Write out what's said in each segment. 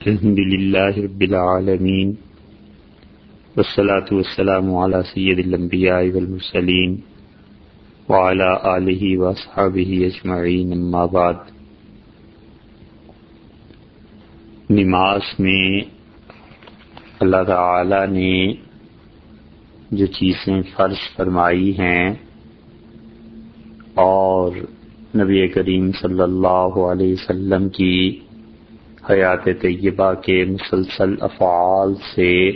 الحمد لله رب العالمين والصلاة والسلام على سيد الأنبياء والمرسلين وعلى آله وأصحابه أجمعين أما بعد نماز میں اللہ تعالی نے جو چیزیں فرض فرمائی ہیں اور نبی کریم صلی اللہ علیہ وسلم کی حیات طیبہ کے مسلسل افعال سے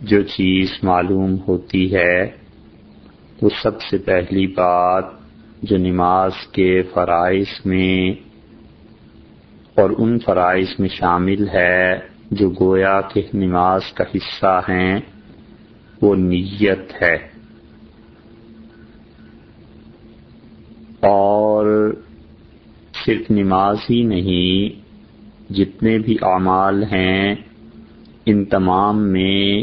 جو چیز معلوم ہوتی ہے، وہ سب سے پہلی بات جو نماز کے فرائض میں اور ان فرائض میں شامل ہے، جو گویا کہ نماز کا حصہ ہیں، وہ نیت ہے۔ اور صرف نماز ہی نہیں جتنے بھی اعمال ہیں، ان تمام میں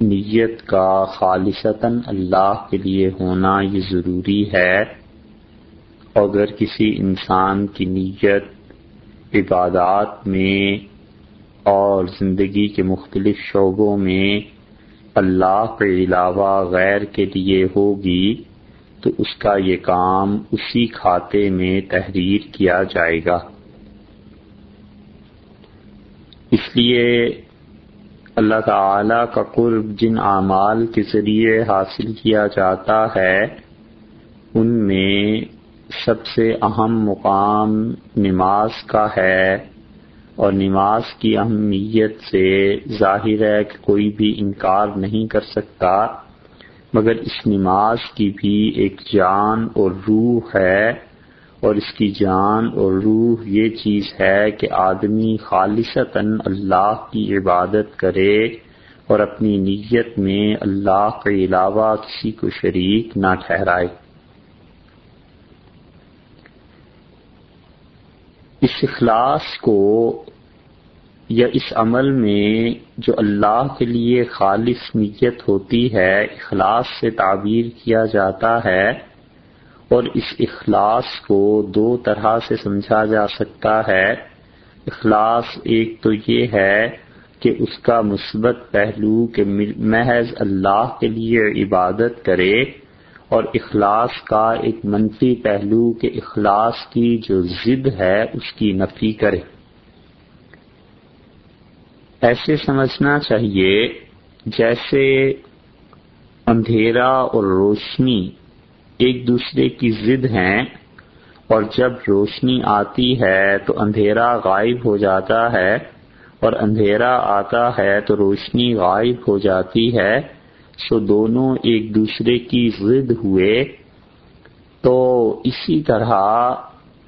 نیت کا خالصتاً اللہ کے لیے ہونا یہ ضروری ہے۔ اگر کسی انسان کی نیت عبادات میں اور زندگی کے مختلف شعبوں میں اللہ کے علاوہ غیر کے لیے ہوگی، تو اس کا یہ کام اسی کھاتے میں تحریر کیا جائے گا۔ اس لیے اللہ تعالی کا قرب جن اعمال کے ذریعے حاصل کیا جاتا ہے، ان میں سب سے اہم مقام نماز کا ہے اور نماز کی اہمیت سے ظاہر ہے کہ کوئی بھی انکار نہیں کر سکتا، مگر اس نماز کی بھی ایک جان اور روح ہے۔ اور اس کی جان اور روح یہ چیز ہے کہ آدمی خالصتاً اللہ کی عبادت کرے اور اپنی نیت میں اللہ کے علاوہ کسی کو شریک نہ ٹھہرائے۔ اس اخلاص کو یا اس عمل میں جو اللہ کے لیے خالص نیت ہوتی ہے، اخلاص سے تعبیر کیا جاتا ہے اور اس اخلاص کو دو طرح سے سمجھا جا سکتا ہے۔ اخلاص ایک تو یہ ہے کہ اس کا مثبت پہلو کہ محض اللہ کے لیے عبادت کرے، اور اخلاص کا ایک منفی پہلو کہ اخلاص کی جو ضد ہے اس کی نفی کرے۔ ایسے سمجھنا چاہیے جیسے اندھیرا اور روشنی ایک دوسرے کی ضد ہیں، اور جب روشنی آتی ہے تو اندھیرا غائب ہو جاتا ہے، اور اندھیرا آتا ہے تو روشنی غائب ہو جاتی ہے، سو دونوں ایک دوسرے کی ضد ہوئے۔ تو اسی طرح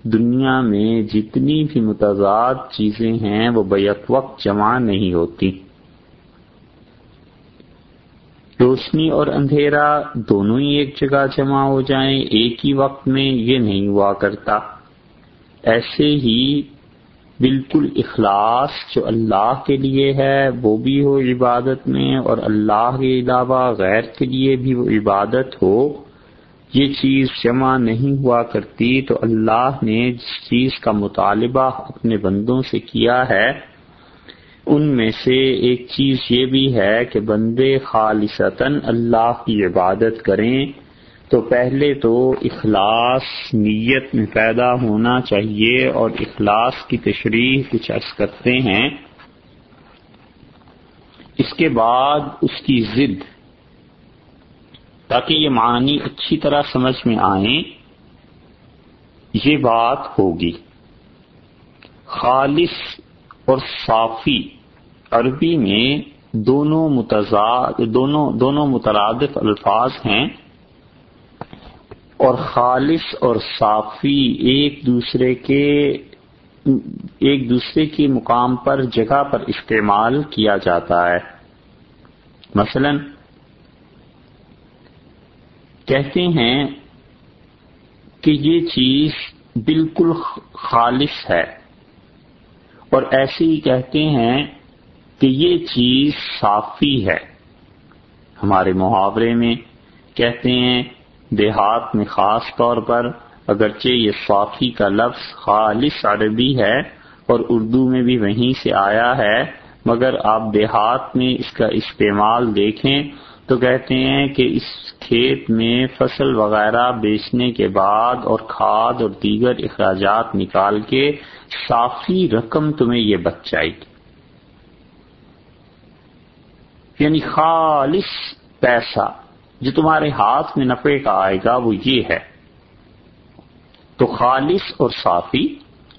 دنیا میں جتنی بھی متضاد چیزیں ہیں، وہ بیک وقت جمع نہیں ہوتی۔ روشنی اور اندھیرا دونوں ہی ایک جگہ جمع ہو جائیں، ایک ہی وقت میں یہ نہیں ہوا کرتا۔ ایسے ہی بالکل اخلاص جو اللہ کے لیے ہے، وہ بھی ہو عبادت میں، اور اللہ کے علاوہ غیر کے لیے بھی وہ عبادت ہو، یہ چیز جمع نہیں ہوا کرتی۔ تو اللہ نے جس چیز کا مطالبہ اپنے بندوں سے کیا ہے ان میں سے ایک چیز یہ بھی ہے کہ بندے خالصتاً اللہ کی عبادت کریں تو پہلے تو اخلاص نیت میں پیدا ہونا چاہیے اور اخلاص کی تشریح کچھ عرض کرتے ہیں۔ اس کے بعد اس کی ضد، تاکہ یہ معنی اچھی طرح سمجھ میں آئیں، یہ بات ہوگی۔ خالص اور صافی عربی میں دونوں متضاد دونوں دونوں مترادف الفاظ ہیں اور خالص اور صافی ایک دوسرے کے، ایک دوسرے کے مقام پر جگہ پر استعمال کیا جاتا ہے۔ مثلا کہتے ہیں کہ یہ چیز بالکل خالص ہے۔ اور ایسے ہی کہتے ہیں کہ یہ چیز صافی ہے۔ ہمارے محاورے میں کہتے ہیں، دیہات میں خاص طور پر اگرچہ یہ صافی کا لفظ خالص عربی ہے اور اردو میں بھی وہیں سے آیا ہے، مگر آپ دیہات میں اس کا استعمال دیکھیں تو کہتے ہیں کہ اس کھیت میں فصل وغیرہ بیچنے کے بعد اور کھاد اور دیگر اخراجات نکال کے صافی رقم تمہیں یہ بچ جائے گی۔ یعنی خالص پیسہ جو تمہارے ہاتھ میں نفے کا آئے گا وہ یہ ہے۔ تو خالص اور صافی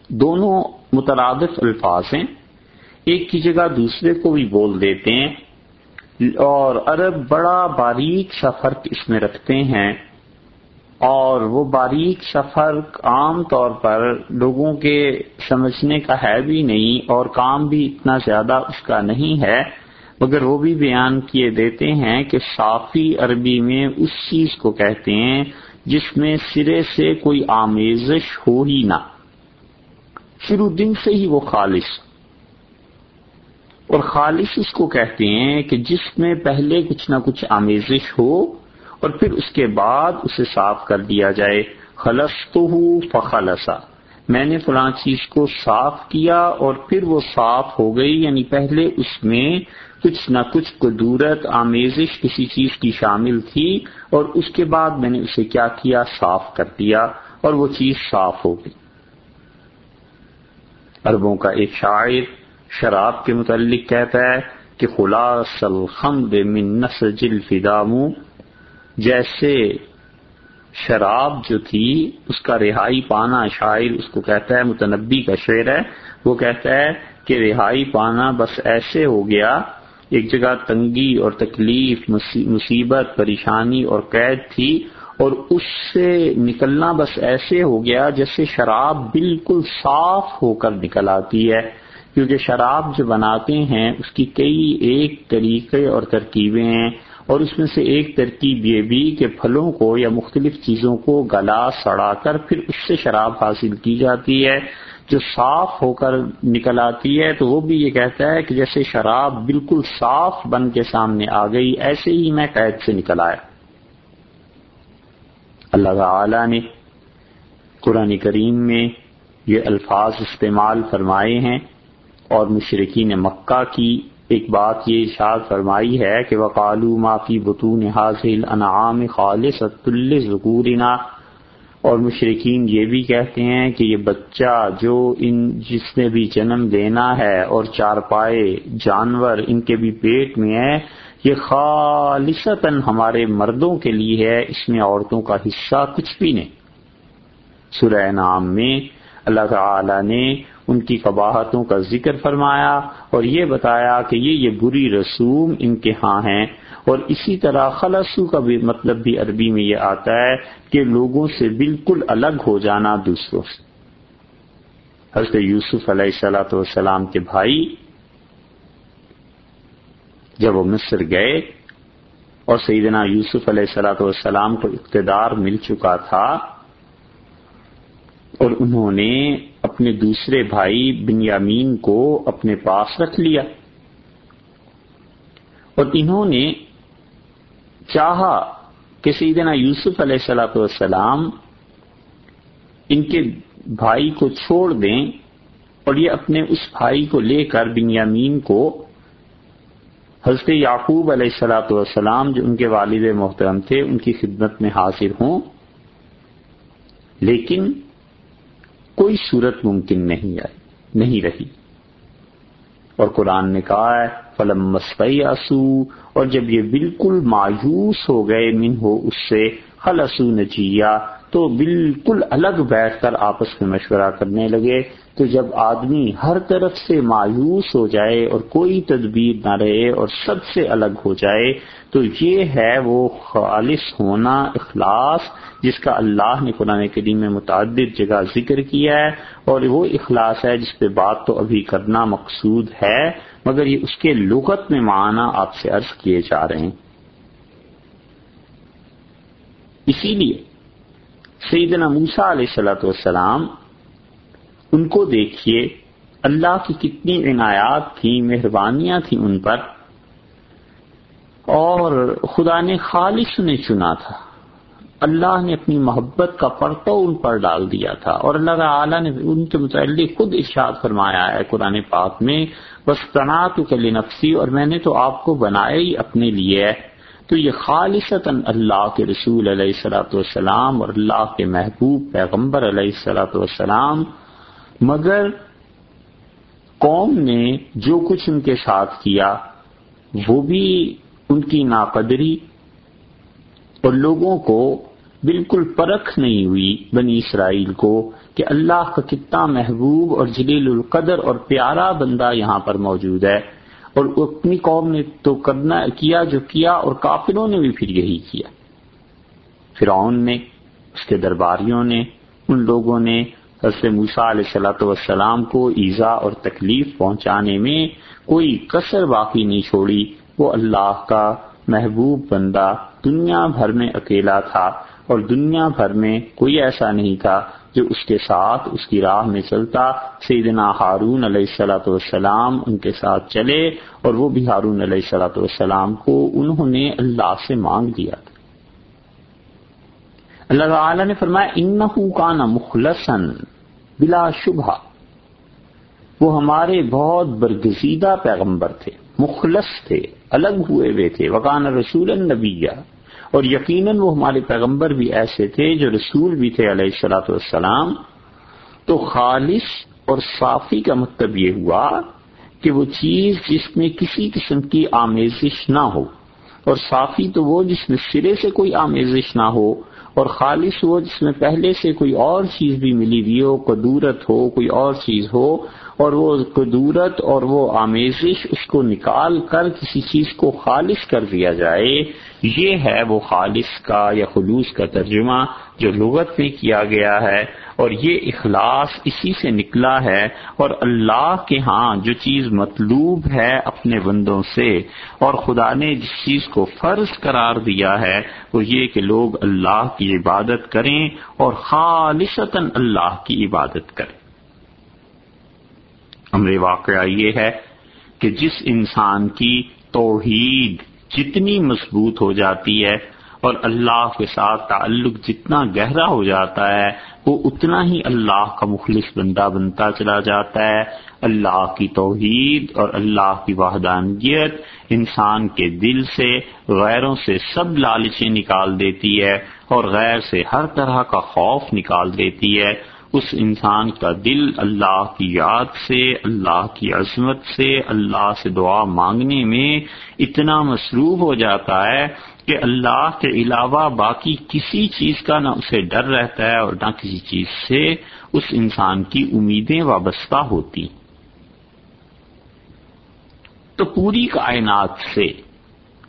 دونوں مترادف الفاظ ہیں۔ ایک کی جگہ دوسرے کو بھی بول دیتے ہیں اور عرب بڑا باریک سا فرق اس میں رکھتے ہیں۔ اور وہ باریک سا عام طور پر لوگوں کے سمجھنے کا ہے بھی نہیں اور کام بھی اتنا زیادہ اس کا نہیں ہے، مگر وہ بھی بیان کیے دیتے ہیں کہ صافی عربی میں اس چیز کو کہتے ہیں جس میں سرے سے کوئی آمیزش ہو ہی نہ۔ شروع دن سے ہی وہ خالص۔ اور خالص اس کو کہتے ہیں کہ جس میں پہلے کچھ نہ کچھ آمیزش ہو اور پھر اس کے بعد اسے صاف کر دیا جائے۔ خلص تو ہوں فخلسا میں نے فلاں چیز کو صاف کیا اور پھر وہ صاف ہو گئی یعنی پہلے اس میں کچھ نہ کچھ قدورت، آمیزش کسی چیز کی شامل تھی اور اس کے بعد میں نے اسے کیا کیا؟ صاف کر دیا اور وہ چیز صاف ہو گئی۔ اربوں کا ایک شاعر شراب کے متعلق کہتا ہے کہ خلاص الخمد من نسج الفدام جیسے شراب جو تھی، اس کا رہائی پانا شاعر اس کو کہتا ہے، متنبی کا شعر ہے، وہ کہتا ہے کہ رہائی پانا بس ایسے ہو گیا، ایک جگہ تنگی اور تکلیف مصیبت، پریشانی اور قید تھی اور اس سے نکلنا بس ایسے ہو گیا جیسے شراب بالکل صاف ہو کر نکل آتی ہے۔ کیونکہ شراب جو بناتے ہیں، اس کی کئی ایک طریقے اور ترکیبیں ہیں۔ اور اس میں سے ایک ترکیب یہ بھی کہ پھلوں کو یا مختلف چیزوں کو گلا، سڑا کر پھر اس سے شراب حاصل کی جاتی ہے۔ جو صاف ہو کر نکل آتی ہے تو وہ بھی یہ کہتا ہے کہ جیسے شراب بالکل صاف بن کے سامنے آ گئی، ایسے ہی میں قید سے نکل آیا۔ اللہ تعالی نے قرآن کریم میں یہ الفاظ استعمال فرمائے ہیں اور مشرقین مکہ کی ایک بات یہ اشار فرمائی ہے کہ وقالو معافی بطون حاصل انعام خالص ذکورنا اور مشرقین یہ بھی کہتے ہیں کہ یہ بچہ جو ان جس نے بھی جنم دینا ہے اور چار پائے جانور ان کے بھی پیٹ میں ہے، یہ خالصتاً ہمارے مردوں کے لیے ہے، اس میں عورتوں کا حصہ کچھ بھی نہیں۔ سورہ نام میں اللہ تعالی نے ان کی قباحتوں کا ذکر فرمایا اور یہ بتایا کہ یہ یہ بری رسوم ان کے ہاں ہیں اور اسی طرح خلصو کا بھی مطلب بھی عربی میں یہ آتا ہے کہ لوگوں سے بالکل الگ ہو جانا دوسروں سے۔ حضرت یوسف علیہ السلاۃ والسلام کے بھائی جب وہ مصر گئے اور سیدنا یوسف علیہ السلاۃ والسلام کو اقتدار مل چکا تھا اور انہوں نے اپنے دوسرے بھائی بنیامین کو اپنے پاس رکھ لیا۔ اور انہوں نے چاہا کہ سیدنا یوسف علیہ السلاۃ والسلام ان کے بھائی کو چھوڑ دیں اور یہ اپنے اس بھائی کو لے کر بنیامین کو حضرت یعقوب علیہ السلاۃ والسلام، جو ان کے والد محترم تھے، ان کی خدمت میں حاضر ہوں۔ لیکن کوئی صورت ممکن نہیں آئی، نہیں رہی۔ اور قرآن نے کہا ہے فلم مسفی آسو اور جب یہ بالکل مایوس ہو گئے من ہو اس سے خلسو نجیا تو بالکل الگ بیٹھ کر آپس میں مشورہ کرنے لگے تو جب آدمی ہر طرف سے مایوس ہو جائے اور کوئی تدبیر نہ رہے اور سب سے الگ ہو جائے، تو یہ ہے وہ خالص ہونا اخلاص، جس کا اللہ نے قرآن کریم میں متعدد جگہ ذکر کیا ہے، اور وہ اخلاص ہے جس پہ بات تو ابھی کرنا مقصود ہے، مگر یہ اس کے لغت میں معنی آپ سے عرض کیے جا رہے ہیں۔ اسی لیے سیدنا موسا علیہ السلاۃ والسلام، ان کو دیکھیے، اللہ کی کتنی عنایات تھیں مہربانیاں تھیں ان پر، اور خدا نے خالص نے چنا تھا۔ اللہ نے اپنی محبت کا پرتو ان پر ڈال دیا تھا، اور اللہ تعالیٰ نے ان کے متعلق خود ارشاد فرمایا ہے قرآن پاک میں بس تناط کلی نفسی اور میں نے تو آپ کو بنایا ہی اپنے لیے تو یہ خالصتا اللہ کے رسول علیہ السلاۃ والسلام اور اللہ کے محبوب پیغمبر علیہ السلاۃ والسلام، مگر قوم نے جو کچھ ان کے ساتھ کیا، وہ بھی ان کی ناقدری اور لوگوں کو بالکل پرکھ نہیں ہوئی بنی اسرائیل کو کہ اللہ کا کتنا محبوب اور جلیل القدر اور پیارا بندہ یہاں پر موجود ہے۔ اور اپنی قوم نے تو کرنا کیا جو کیا اور کافروں نے بھی پھر یہی کیا۔ فرعون نے، اس کے درباریوں نے، ان لوگوں نے حضرت موسا علیہ صلاۃ والسلام کو ایزا اور تکلیف پہنچانے میں کوئی کثر باقی نہیں چھوڑی۔ وہ اللہ کا محبوب بندہ دنیا بھر میں اکیلا تھا اور دنیا بھر میں کوئی ایسا نہیں تھا۔ جو اس کے ساتھ اس کی راہ میں چلتا، سیدنا ہارون علیہ السلاۃ والسلام ان کے ساتھ چلے اور وہ بھی ہارون علیہ السلاۃ والسلام کو انہوں نے اللہ سے مانگ دیا تھا۔ اللہ تعالی نے فرمایا ان کا نا مخلصن بلا شبہ۔ وہ ہمارے بہت برگزیدہ پیغمبر تھے، مخلص تھے، الگ ہوئے ہوئے تھے۔ وکان رسول النبیہ اور یقیناً وہ ہمارے پیغمبر بھی ایسے تھے جو رسول بھی تھے علیہ السلاۃ والسلام، تو خالص اور صافی کا مطلب یہ ہوا کہ وہ چیز جس میں کسی قسم کی آمیزش نہ ہو، اور صافی تو وہ جس میں سرے سے کوئی آمیزش نہ ہو اور خالص وہ جس میں پہلے سے کوئی اور چیز بھی ملی ہوئی ہو، قدورت ہو، کوئی اور چیز ہو، اور وہ قدورت اور وہ آمیزش اس کو نکال کر کسی چیز کو خالص کر دیا جائے، یہ ہے وہ خالص کا یا خلوص کا ترجمہ جو لغت میں کیا گیا ہے۔ اور یہ اخلاص اسی سے نکلا ہے اور اللہ کے ہاں جو چیز مطلوب ہے اپنے بندوں سے اور خدا نے جس چیز کو فرض قرار دیا ہے وہ یہ کہ لوگ اللہ کی عبادت کریں اور خالصتاً اللہ کی عبادت کریں۔ امر واقعہ یہ ہے کہ جس انسان کی توحید جتنی مضبوط ہو جاتی ہے اور اللہ کے ساتھ تعلق جتنا گہرا ہو جاتا ہے، وہ اتنا ہی اللہ کا مخلص بندہ بنتا چلا جاتا ہے۔ اللہ کی توحید اور اللہ کی وحدانیت انسان کے دل سے، غیروں سے سب لالچیں نکال دیتی ہے اور غیر سے ہر طرح کا خوف نکال دیتی ہے۔ اس انسان کا دل اللہ کی یاد سے، اللہ کی عظمت سے، اللہ سے دعا مانگنے میں اتنا مصروف ہو جاتا ہے۔ کہ اللہ کے علاوہ باقی کسی چیز کا نہ اسے ڈر رہتا ہے اور نہ کسی چیز سے اس انسان کی امیدیں وابستہ ہوتی۔ تو پوری کائنات سے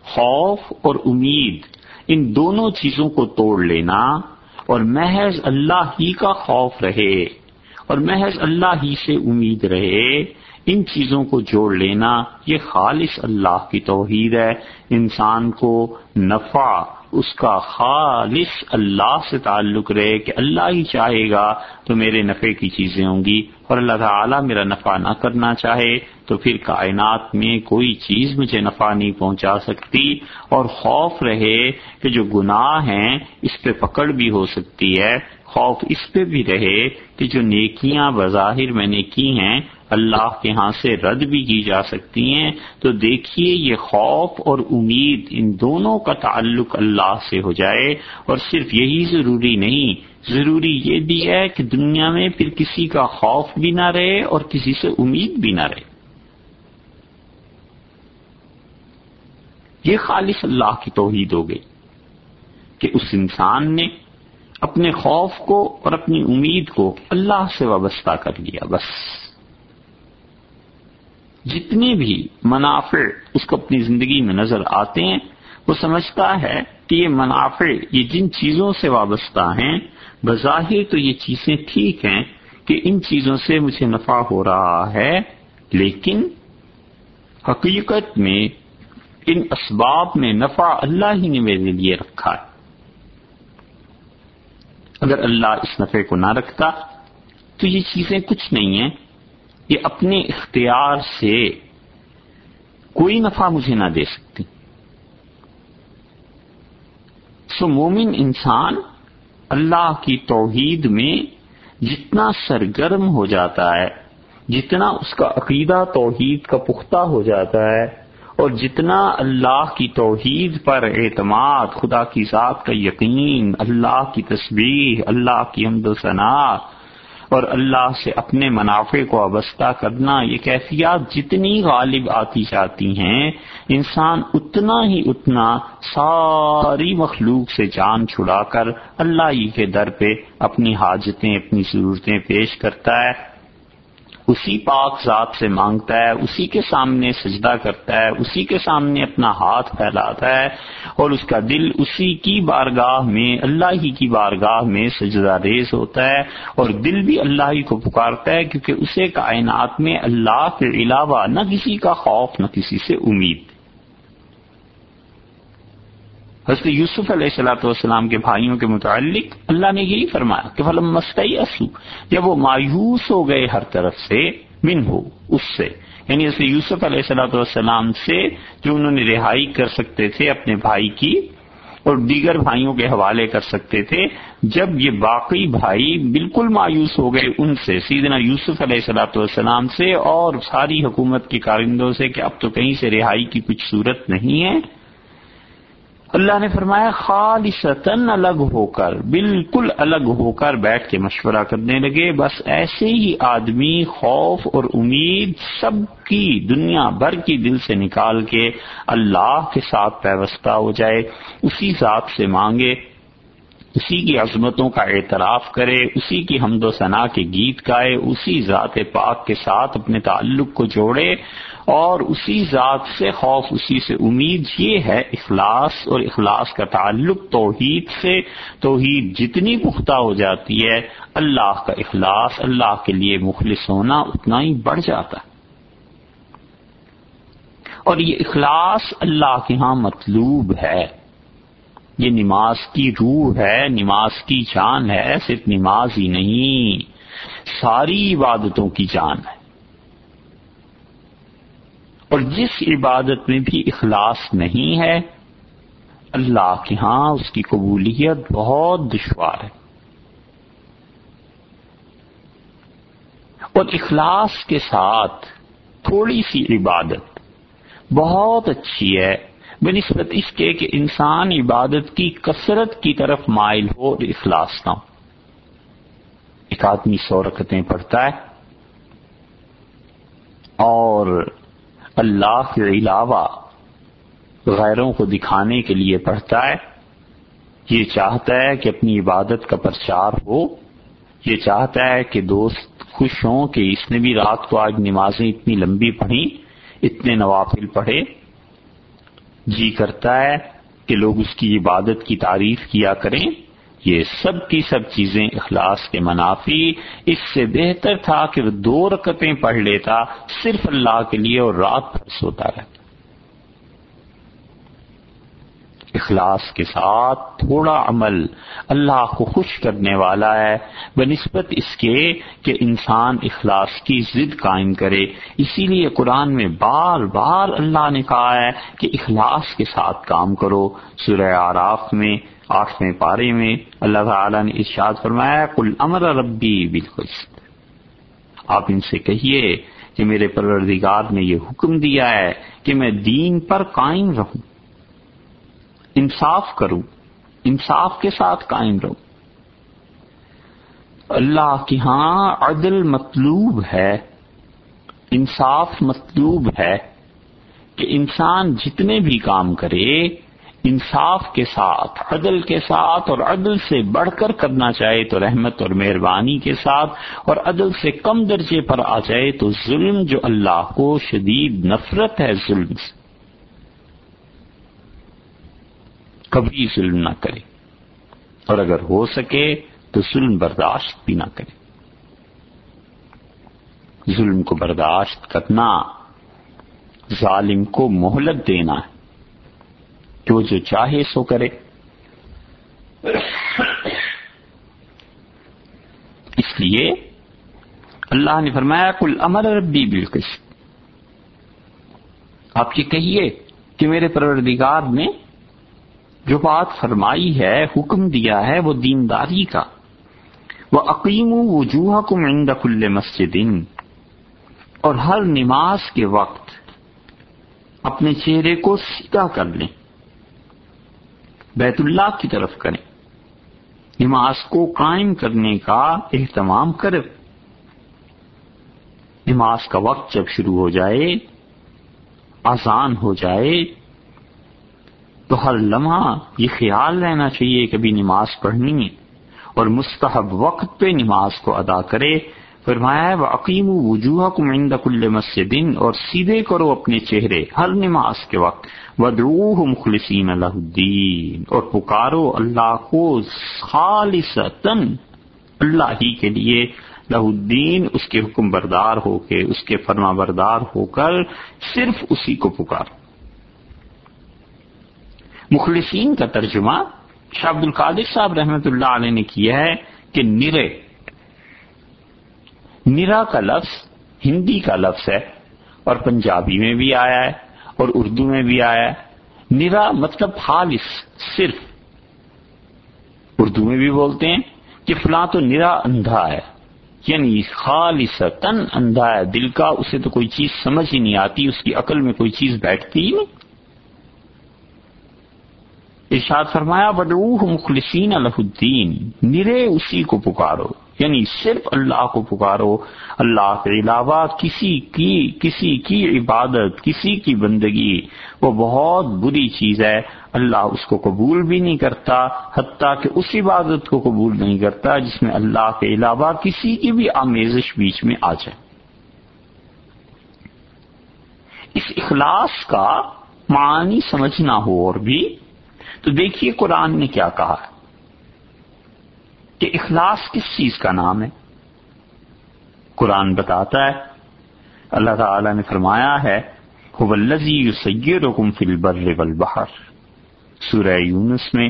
خوف اور امید ان دونوں چیزوں کو توڑ لینا اور محض اللہ ہی کا خوف رہے اور محض اللہ ہی سے امید رہے ان چیزوں کو جوڑ لینا یہ خالص اللہ کی توحید ہے۔ انسان کو نفع، اس کا خالص اللہ سے تعلق رہے کہ اللہ ہی چاہے گا تو میرے نفع کی چیزیں ہوں گی۔ اور اللہ تعالیٰ میرا نفع نہ کرنا چاہے تو پھر کائنات میں کوئی چیز مجھے نفع نہیں پہنچا سکتی۔ اور خوف رہے کہ جو گناہ ہیں، اس پہ پکڑ بھی ہو سکتی ہے۔ خوف اس پہ بھی رہے کہ جو نیکیاں بظاہر میں نے کی ہیں اللہ کے ہاں سے رد بھی کی جا سکتی ہیں، تو دیکھیے یہ خوف اور امید ان دونوں کا تعلق اللہ سے ہو جائے۔ اور صرف یہی ضروری نہیں، ضروری یہ بھی ہے کہ دنیا میں پھر کسی کا خوف بھی نہ رہے اور کسی سے امید بھی نہ رہے۔ یہ خالص اللہ کی توحید ہو گئی کہ اس انسان نے اپنے خوف کو اور اپنی امید کو اللہ سے وابستہ کر لیا، بس۔ جتنے بھی منافع اس کو اپنی زندگی میں نظر آتے ہیں، وہ سمجھتا ہے کہ یہ منافع یہ جن چیزوں سے وابستہ ہیں، بظاہر تو یہ چیزیں ٹھیک ہیں کہ ان چیزوں سے مجھے نفع ہو رہا ہے، لیکن حقیقت میں ان اسباب میں نفع اللہ ہی نے میرے لیے رکھا ہے۔ اگر اللہ اس نفع کو نہ رکھتا، تو یہ چیزیں کچھ نہیں ہیں۔ یہ اپنے اختیار سے کوئی نفع مجھے نہ دے سکتی۔ سو مومن انسان اللہ کی توحید میں جتنا سرگرم ہو جاتا ہے، جتنا اس کا عقیدہ توحید کا پختہ ہو جاتا ہے، اور جتنا اللہ کی توحید پر اعتماد، خدا کی ذات کا یقین، اللہ کی تصویر اللہ کی حمد و ثناء اور اللہ سے اپنے منافع کو وابستہ کرنا یہ کیفیات جتنی غالب آتی جاتی ہیں، انسان اتنا ہی اتنا ساری مخلوق سے جان چھڑا کر اللہ ہی کے در پہ اپنی حاجتیں، اپنی ضرورتیں پیش کرتا ہے۔ اسی پاک ذات سے مانگتا ہے، اسی کے سامنے سجدہ کرتا ہے، اسی کے سامنے اپنا ہاتھ پھیلاتا ہے اور اس کا دل اسی کی بارگاہ میں، اللہ ہی کی بارگاہ میں سجدہ ریز ہوتا ہے اور دل بھی اللہ ہی کو پکارتا ہے کیونکہ اسے کائنات میں اللہ کے علاوہ نہ کسی کا خوف، نہ کسی سے امید۔ حضرت یوسف علیہ السلاۃ والسلام کے بھائیوں کے متعلق اللہ نے یہی فرمایا کہ فلم مستی اسو جب وہ مایوس ہو گئے ہر طرف سے من ہو اس سے۔ یعنی حضرت یوسف علیہ السلاۃ والسلام سے جو انہوں نے رہائی کر سکتے تھے اپنے بھائی کی اور دیگر بھائیوں کے حوالے کر سکتے تھے، جب یہ باقی بھائی بالکل مایوس ہو گئے ان سے، سیدنا یوسف علیہ السلاۃ والسلام سے اور ساری حکومت کے کارندوں سے کہ اب تو کہیں سے رہائی کی کچھ صورت نہیں ہے۔ اللہ نے فرمایا، خالصتاً الگ ہو کر، بالکل الگ ہو کر بیٹھ کے مشورہ کرنے لگے۔ بس ایسے ہی آدمی خوف اور امید سب کی دنیا بھر کی دل سے نکال کے اللہ کے ساتھ پیوستہ ہو جائے، اسی ذات سے مانگے۔ اسی کی عظمتوں کا اعتراف کرے، اسی کی حمد و ثناء کے گیت گائے، اسی ذات پاک کے ساتھ اپنے تعلق کو جوڑے اور اسی ذات سے خوف، اسی سے امید، یہ ہے اخلاص اور اخلاص کا تعلق توحید سے۔ توحید جتنی پختہ ہو جاتی ہے، اللہ کا اخلاص، اللہ کے لیے مخلص ہونا اتنا ہی بڑھ جاتا ہے۔ اور یہ اخلاص اللہ کے ہاں مطلوب ہے۔ یہ نماز کی روح ہے، نماز کی جان ہے، صرف نماز ہی نہیں، ساری عبادتوں کی جان ہے۔ اور جس عبادت میں بھی اخلاص نہیں ہے، اللہ کے ہاں اس کی قبولیت بہت دشوار ہے۔ اور اخلاص کے ساتھ تھوڑی سی عبادت بہت اچھی ہے۔ بنسبت اس کے کہ انسان عبادت کی کثرت کی طرف مائل ہو اور اخلاص نہ ہو۔ ایک آدمی سو رکتیں پڑھتا ہے اور اللہ کے علاوہ غیروں کو دکھانے کے لیے پڑھتا ہے۔ یہ چاہتا ہے کہ اپنی عبادت کا پرچار ہو۔ یہ چاہتا ہے کہ دوست خوش ہوں کہ اس نے بھی رات کو آج نمازیں اتنی لمبی پڑھی اتنے نوافل پڑھے جی کرتا ہے کہ لوگ اس کی عبادت کی تعریف کیا کریں۔ یہ سب کی سب چیزیں اخلاص کے منافی۔ اس سے بہتر تھا کہ وہ دو رکتیں پڑھ لیتا، صرف اللہ کے لیے اور رات بھر سوتا رہتا۔ اخلاص کے ساتھ تھوڑا عمل اللہ کو خوش کرنے والا ہے، بنسبت اس کے کہ انسان اخلاص کی ضد قائم کرے۔ اسی لیے قرآن میں بار بار اللہ نے کہا ہے کہ اخلاص کے ساتھ کام کرو۔ سورہ آراف میں، آٹھویں پارے میں اللہ تعالی نے ارشاد فرمایا کل امر ربی بالکل آپ ان سے کہیے کہ میرے پروردگار نے یہ حکم دیا ہے کہ میں دین پر قائم رہوں۔ انصاف کروں، انصاف کے ساتھ قائم رہوں۔ اللہ کی ہاں عدل مطلوب ہے، انصاف مطلوب ہے کہ انسان جتنے بھی کام کرے، انصاف کے ساتھ، عدل کے ساتھ اور عدل سے بڑھ کر کرنا چاہے تو رحمت اور مہربانی کے ساتھ، اور عدل سے کم درجے پر آ جائے تو ظلم جو اللہ کو شدید نفرت ہے، ظلم سے۔ کبھی ظلم نہ کرے۔ اور اگر ہو سکے تو ظلم برداشت بھی نہ کرے۔ ظلم کو برداشت کرنا ظالم کو مہلت دینا ہے۔ کہ وہ جو چاہے سو کرے۔ اس لیے اللہ نے فرمایا کل امر ربی بالکش آپ یہ کہیے کہ میرے پروردگار نے جو بات فرمائی ہے، حکم دیا ہے وہ دینداری کا۔ وہ عقیم وجوہ کو مند کل مسجد۔ اور ہر نماز کے وقت اپنے چہرے کو سیدھا کر لیں۔ بیت اللہ کی طرف کریں۔ نماز کو قائم کرنے کا اہتمام کرے نماز کا وقت جب شروع ہو جائے آسان ہو جائے تو ہر لمحہ یہ خیال رہنا چاہیے کہ ابھی نماز پڑھنی ہے اور مستحب وقت پہ نماز کو ادا کرے۔ فرمایا ہے وہ عقیم وجوہ کو مند کل مسجدین اور سیدھے کرو اپنے چہرے ہر نماز کے وقت۔ ودعوہ مخلصین اللہ الدین اور پکارو اللہ کو خالصتاً اللہ ہی کے لیے لہ الدین اس کے حکم بردار ہو کے، اس کے فرما بردار ہو کر صرف اسی کو پکارو۔ مخلصین کا ترجمہ شاہ عبد القادر صاحب رحمت اللہ علیہ نے کیا ہے کہ نرے، نرا کا لفظ ہندی کا لفظ ہے اور پنجابی میں بھی آیا ہے اور اردو میں بھی آیا ہے۔ نرا مطلب خالص، صرف۔ اردو میں بھی بولتے ہیں کہ فلاں تو نرا اندھا ہے یعنی خالص تن اندھا ہے۔ دل کا، اسے تو کوئی چیز سمجھ ہی نہیں آتی، اس کی عقل میں کوئی چیز بیٹھتی ہی نہیں۔ ارشاد فرمایا بدعوہ مخلصین الہ الدین نرے اسی کو پکارو یعنی صرف اللہ کو پکارو، اللہ کے علاوہ کسی کی کسی کی عبادت، کسی کی بندگی، وہ بہت بری چیز ہے، اللہ اس کو قبول بھی نہیں کرتا، حتیٰ کہ اس عبادت کو قبول نہیں کرتا جس میں اللہ کے علاوہ کسی کی بھی آمیزش بیچ میں آ جائے۔ اس اخلاص کا معنی سمجھنا ہو اور بھی تو دیکھیے قرآن نے کیا کہا ہے کہ اخلاص کس چیز کا نام ہے؟ قرآن بتاتا ہے، اللہ تعالی نے فرمایا ہے بہر سورہ یونس میں،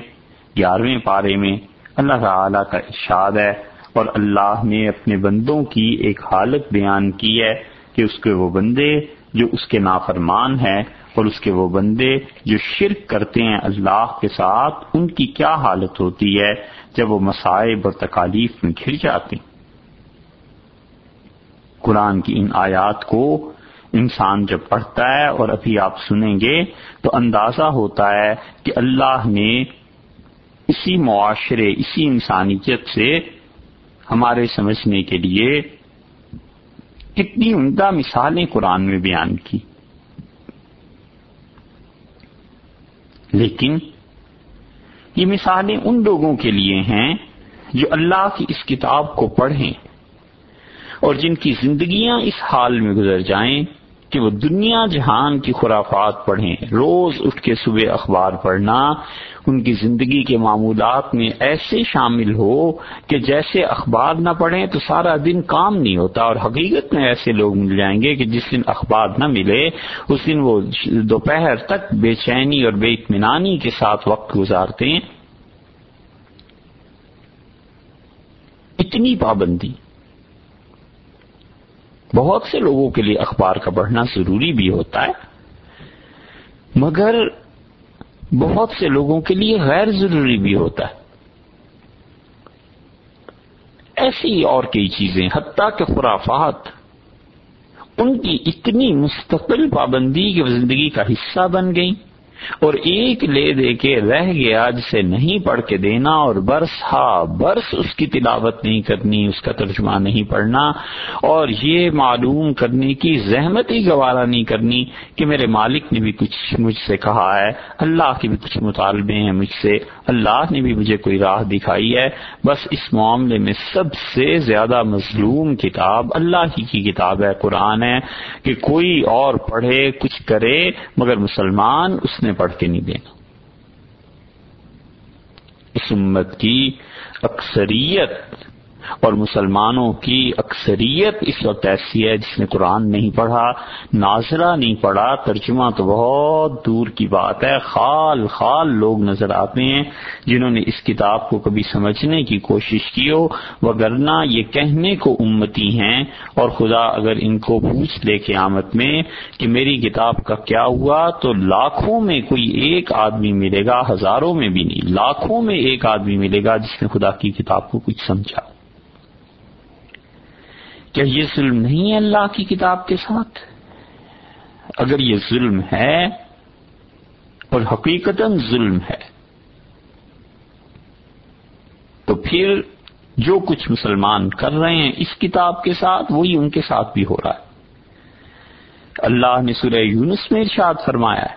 گیارہویں پارے میں اللہ تعالی کا ارشاد ہے اور اللہ نے اپنے بندوں کی ایک حالت بیان کی ہے کہ اس کے وہ بندے جو اس کے نافرمان ہیں اور اس کے وہ بندے جو شرک کرتے ہیں اللہ کے ساتھ، ان کی کیا حالت ہوتی ہے جب وہ مسائب اور تکالیف میں گھر جاتے ہیں؟ قرآن کی ان آیات کو انسان جب پڑھتا ہے اور ابھی آپ سنیں گے تو اندازہ ہوتا ہے کہ اللہ نے اسی معاشرے، اسی انسانیت سے ہمارے سمجھنے کے لیے کتنی عمدہ مثالیں قرآن میں بیان کی۔ لیکن یہ مثالیں ان لوگوں کے لیے ہیں جو اللہ کی اس کتاب کو پڑھیں اور جن کی زندگیاں اس حال میں گزر جائیں کہ وہ دنیا جہان کی خرافات پڑھیں، روز اٹھ کے صبح اخبار پڑھنا، ان کی زندگی کے معمولات میں ایسے شامل ہو کہ جیسے اخبار نہ پڑھیں تو سارا دن کام نہیں ہوتا اور حقیقت میں ایسے لوگ مل جائیں گے کہ جس دن اخبار نہ ملے، اس دن وہ دوپہر تک بے چینی اور بے اطمینانی کے ساتھ وقت گزارتے ہیں۔ اتنی پابندی۔ بہت سے لوگوں کے لیے اخبار کا پڑھنا ضروری بھی ہوتا ہے، مگر بہت سے لوگوں کے لیے غیر ضروری بھی ہوتا ہے۔ ایسی اور کئی چیزیں، حتیٰ کہ خرافات، ان کی اتنی مستقل پابندی کہ زندگی کا حصہ بن گئی اور ایک لے دے کے رہ گیا جسے نہیں پڑھ کے دینا اور برس ہا، برس اس کی تلاوت نہیں کرنی، اس کا ترجمہ نہیں پڑھنا اور یہ معلوم کرنے کی زحمت ہی گوارا نہیں کرنی کہ میرے مالک نے بھی کچھ مجھ سے کہا ہے، اللہ کے بھی کچھ مطالبے ہیں مجھ سے، اللہ نے بھی مجھے کوئی راہ دکھائی ہے۔ بس اس معاملے میں سب سے زیادہ مظلوم کتاب اللہ ہی کی کتاب ہے، قرآن ہے کہ کوئی اور پڑھے، کچھ کرے، مگر مسلمان اس نے پڑھ کے نہیں دینا۔ اس امت کی اکثریت اور مسلمانوں کی اکثریت اس وقت ایسی ہے جس نے قرآن نہیں پڑھا، ناظرہ نہیں پڑھا، ترجمہ تو بہت دور کی بات ہے، خال خال لوگ نظر آتے ہیں جنہوں نے اس کتاب کو کبھی سمجھنے کی کوشش کی ہو، وگرنہ یہ کہنے کو امتی ہیں۔ اور خدا اگر ان کو پوچھ لے قیامت میں کہ میری کتاب کا کیا ہوا، تو لاکھوں میں کوئی ایک آدمی ملے گا، ہزاروں میں بھی نہیں، لاکھوں میں ایک آدمی ملے گا جس نے خدا کی کتاب کو کچھ سمجھا۔ کیا یہ ظلم نہیں ہے اللہ کی کتاب کے ساتھ؟ اگر یہ ظلم ہے اور حقیقت ظلم ہے، تو پھر جو کچھ مسلمان کر رہے ہیں اس کتاب کے ساتھ، وہی ان کے ساتھ بھی ہو رہا ہے۔ اللہ نے سورہ یونس میں ارشاد فرمایا ہے،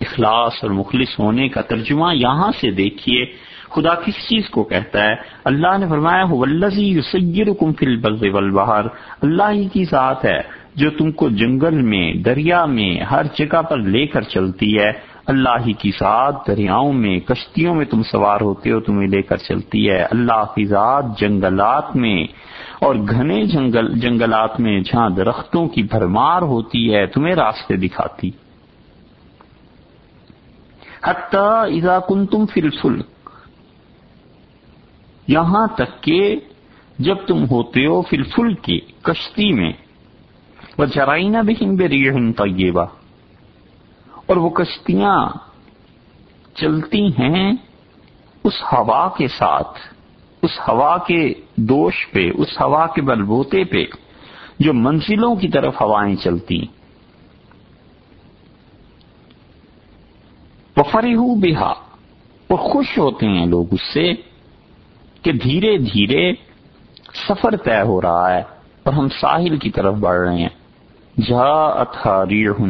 اخلاص اور مخلص ہونے کا ترجمہ یہاں سے دیکھیے۔ خدا کس چیز کو کہتا ہے؟ اللہ نے فرمایا والبحر اللہ ہی کی ذات ہے جو تم کو جنگل میں، دریا میں، ہر جگہ پر لے کر چلتی ہے۔ اللہ ہی کی ذات دریاؤں میں، کشتیوں میں تم سوار ہوتے ہو، تمہیں لے کر چلتی ہے۔ اللہ کی ذات جنگلات میں اور گھنے جنگل، جنگلات میں جہاں درختوں کی بھرمار ہوتی ہے، تمہیں راستے دکھاتی۔ حتی اذا کنتم فی الفلک۔ یہاں تک کہ جب تم ہوتے ہو فی الفل کی کشتی میں وہ جرائنا بھی طیبہ، اور وہ کشتیاں چلتی ہیں اس ہوا کے ساتھ، اس ہوا کے دوش پہ، اس ہوا کے بلبوتے پہ جو منزلوں کی طرف ہوائیں چلتی۔ وفری ہوں بہا، اور خوش ہوتے ہیں لوگ اس سے۔ کہ دھیرے دھیرے سفر طے ہو رہا ہے اور ہم ساحل کی طرف بڑھ رہے ہیں۔ جا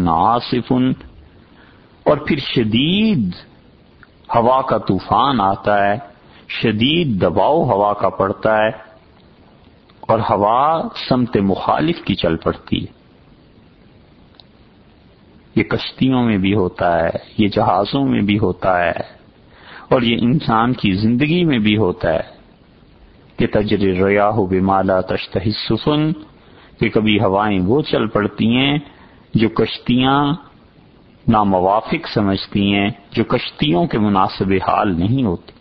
آصفن اور پھر شدید ہوا کا طوفان آتا ہے، شدید دباؤ ہوا کا پڑتا ہے اور ہوا سمت مخالف کی چل پڑتی ہے۔ یہ کشتیوں میں بھی ہوتا ہے، یہ جہازوں میں بھی ہوتا ہے اور یہ انسان کی زندگی میں بھی ہوتا ہے۔ کہ تجر ریا ہو بمالا تشتہ سفن کہ کبھی ہوائیں وہ چل پڑتی ہیں جو کشتیاں ناموافق سمجھتی ہیں، جو کشتیوں کے مناسب حال نہیں ہوتی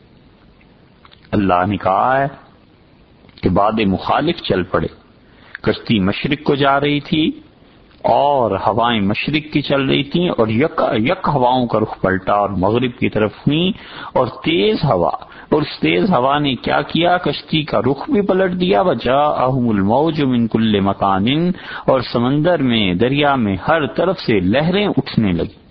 اللہ نے کہا ہے کہ باد مخالف چل پڑے۔ کشتی مشرق کو جا رہی تھی اور ہوائیں مشرق کی چل رہی تھیں اور یک یک ہواؤں کا رخ پلٹا اور مغرب کی طرف ہوئی اور تیز ہوا۔ اور اس تیز ہوا نے کیا کیا؟ کشتی کا رخ بھی پلٹ دیا وجا احم الموج من کل مکان اور سمندر میں، دریا میں ہر طرف سے لہریں اٹھنے لگی۔